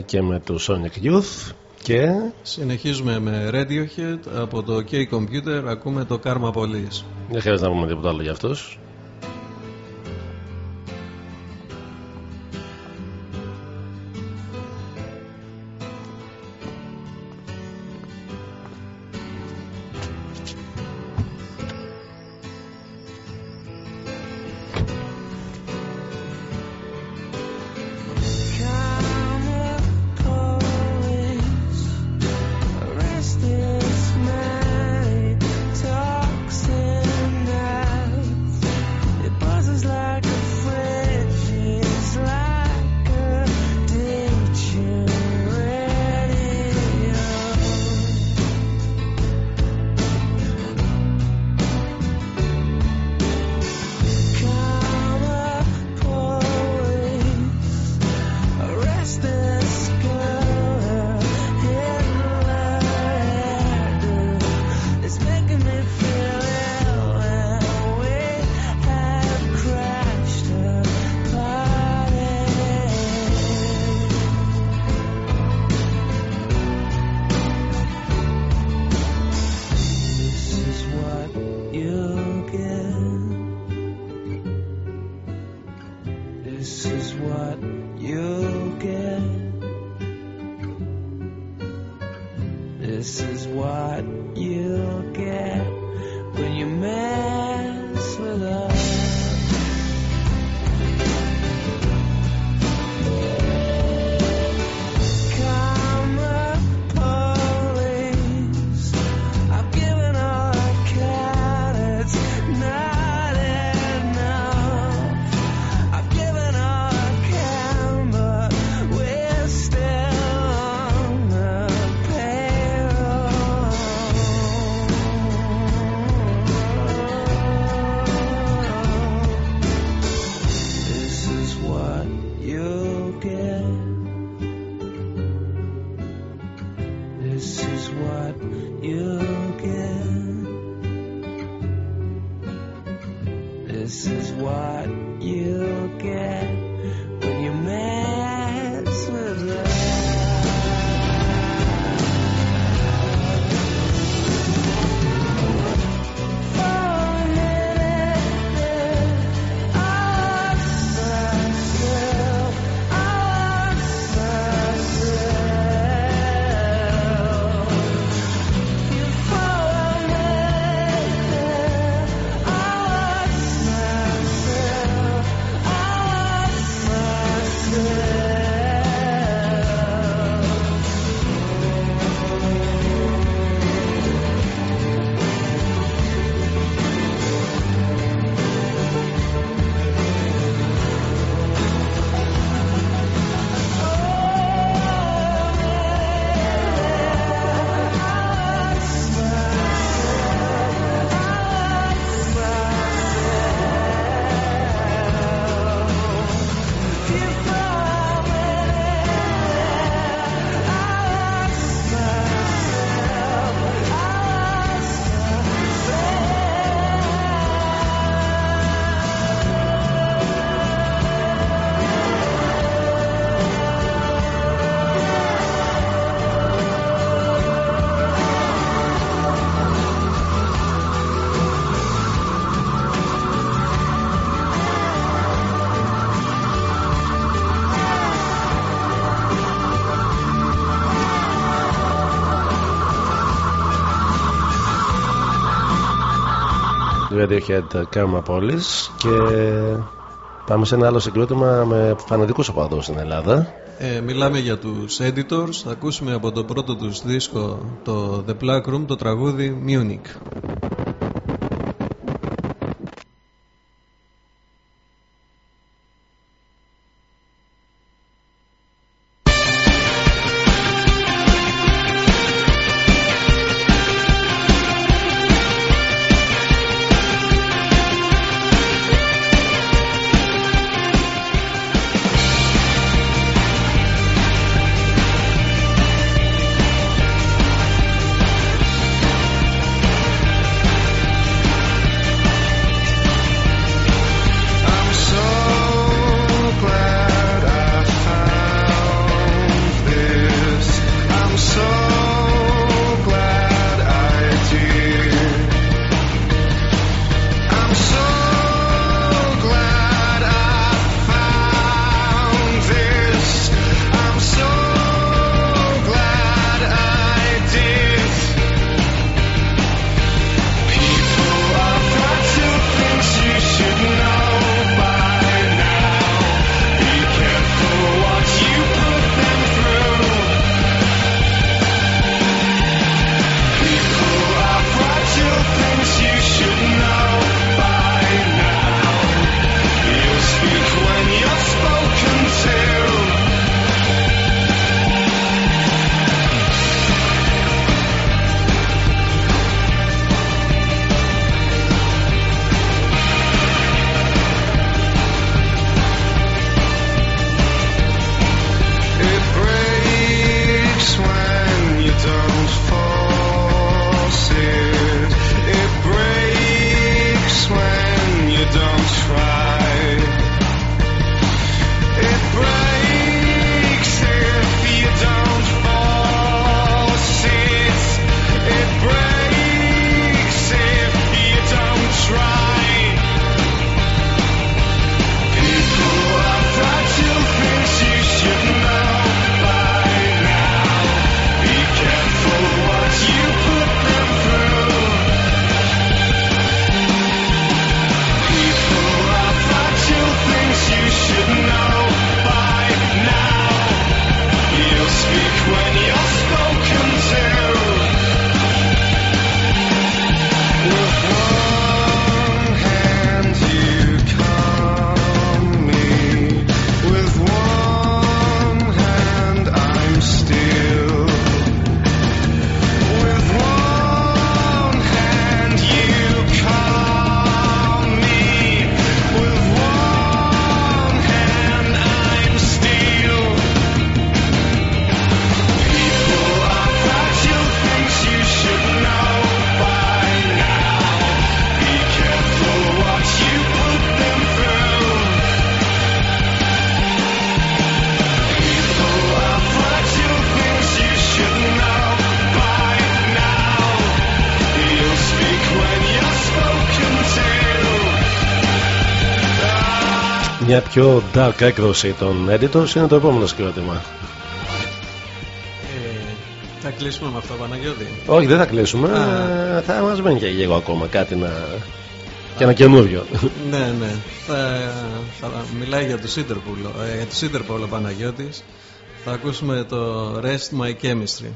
και με του Sonic Youth και... Συνεχίζουμε με Radiohead από το K-Computer ακούμε το Karma Police. Δεν χρειάζεται να πούμε τίποτα άλλο για αυτούς. Radiohead Karma και πάμε σε ένα άλλο συγκρότημα με φανατικούς οπαδούς στην Ελλάδα. Ε, μιλάμε για τους Editors, θα ακούσουμε από το πρώτο τους δίσκο το The Black Room το τραγούδι Munich. Μια πιο dark έκδοση των editors είναι το επόμενο συγκρότημα. Ε, θα κλείσουμε με αυτό, Παναγιώτη. Όχι, δεν θα κλείσουμε. ε, θα μας μένει και λίγο ακόμα κάτι να. και ένα καινούριο. ναι, ναι. Θα, θα μιλάει για το Interpol, ε, για το Interpol ο Παναγιώτης. Θα ακούσουμε το Rest My Chemistry.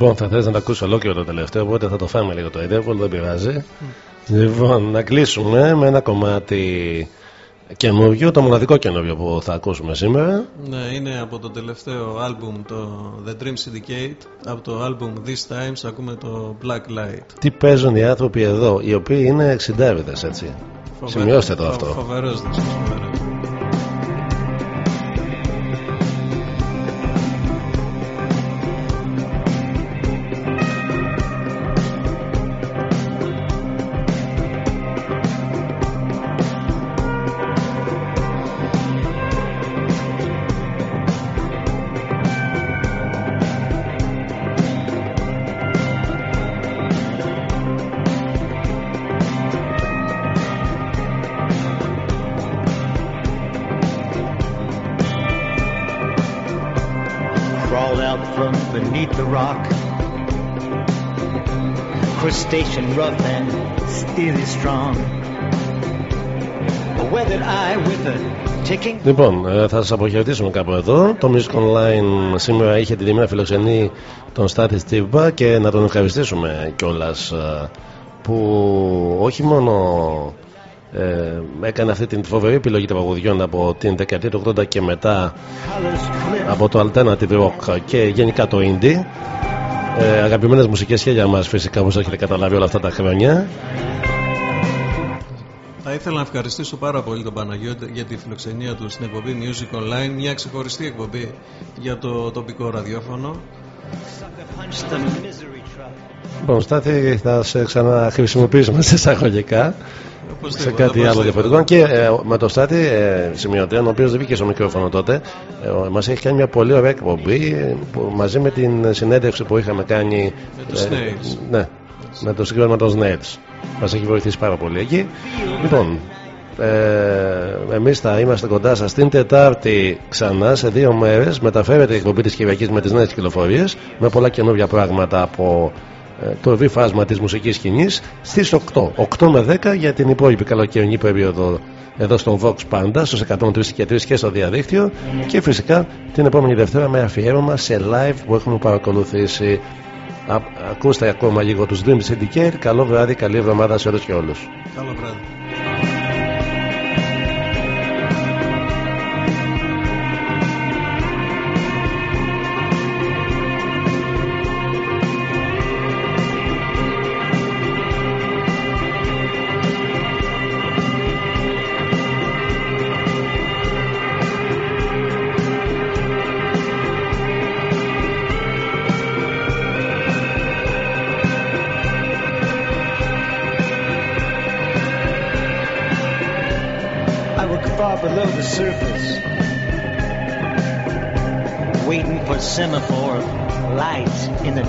Λοιπόν, θα θες να τα ακούσω ολόκληρο το τελευταίο, οπότε θα το φάμε λίγο το Interpol, δεν πειράζει. Λοιπόν, να κλείσουμε με ένα κομμάτι καινούριο, το μοναδικό καινούριο που θα ακούσουμε σήμερα. Ναι, είναι από το τελευταίο άλμπουμ, το The Dream Syndicate. Από το άλμπουμ This Times ακούμε το Black Light. Τι παίζουν οι άνθρωποι εδώ, οι οποίοι είναι 60 έτσι. Σημειώστε το φο- αυτό. Φοβερός δίσκος, strong. A weathered eye with a ticking Λοιπόν, ε, θα σας αποχαιρετήσουμε κάπου εδώ. Το Music Online σήμερα είχε την τιμή να φιλοξενεί τον Στάτη Στίβα και να τον ευχαριστήσουμε κιόλας ε, που όχι μόνο ε, έκανε αυτή την φοβερή επιλογή των παγωδιών από την δεκαετία του 80 και μετά από το Alternative Rock και γενικά το Indie ε, αγαπημένες μουσικές και για μας φυσικά όπως έχετε καταλάβει όλα αυτά τα χρόνια Θα ήθελα να ευχαριστήσω πάρα πολύ τον Παναγιώτη για τη φιλοξενία του στην εκπομπή Music Online, μια ξεχωριστή εκπομπή για το τοπικό ραδιόφωνο. Punch the misery truck. Λοιπόν, Στάθη, θα σε ξαναχρησιμοποιήσουμε σε εισαγωγικά Όπως σε τίποτα, κάτι πώς άλλο τίποτα. διαφορετικό. Και ε, με το Στάθη, ε, σημειωτέων, ο οποίος δεν βγήκε στο μικρόφωνο τότε, ε, μας έχει κάνει μια πολύ ωραία εκπομπή ε, που, μαζί με την συνέντευξη που είχαμε κάνει. Με τους Snails. Ναι, με το συγκρότημα των Snails. Μας έχει βοηθήσει πάρα πολύ εκεί. Λοιπόν, ε, εμείς θα είμαστε κοντά σας την Τετάρτη ξανά σε δύο μέρες μεταφέρεται η εκπομπή της Κυριακής με τις νέες κυκλοφορίες με πολλά καινούργια πράγματα από ε, το ευρύ φάσμα της μουσικής σκηνής στις 8, 8 με 10 για την υπόλοιπη καλοκαιρινή περίοδο εδώ στο Vox Panda στους 103 και 3 και στο διαδίκτυο και φυσικά την επόμενη Δευτέρα με αφιέρωμα σε live που έχουμε παρακολουθήσει Α, ακούστε ακόμα λίγο τους Dream Syndicate καλό βράδυ, καλή εβδομάδα σε όλους και όλους Καλό βράδυ.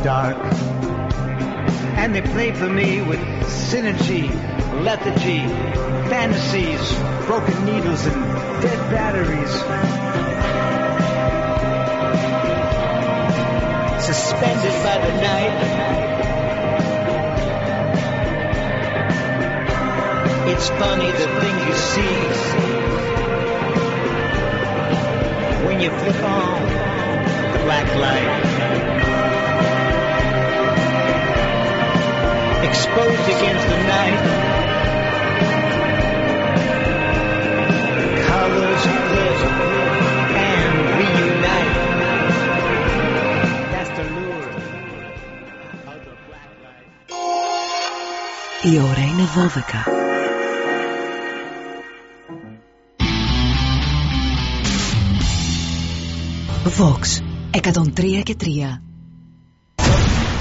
Dark. And they play for me with synergy, lethargy, fantasies, broken needles, and dead batteries. Suspended by the night. It's funny the thing you see when you flip on the black light. Exposed against the night. Colors flip and reunite. That's the lure of the black light. Η ώρα είναι 12. Vox 103 και 3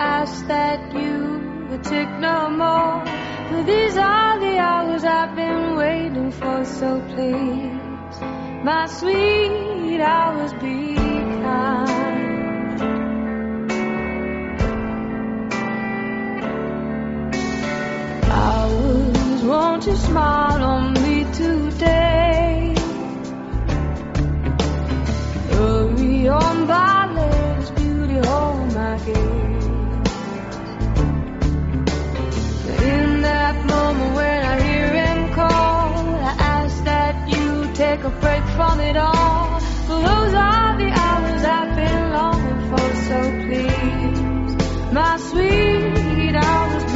ask that you would take no more. For these are the hours I've been waiting for, so please, my sweet hours be kind. Hours, won't you smile on me today? a break from it all. Those are the hours I've been longing for, so please, my sweet, I was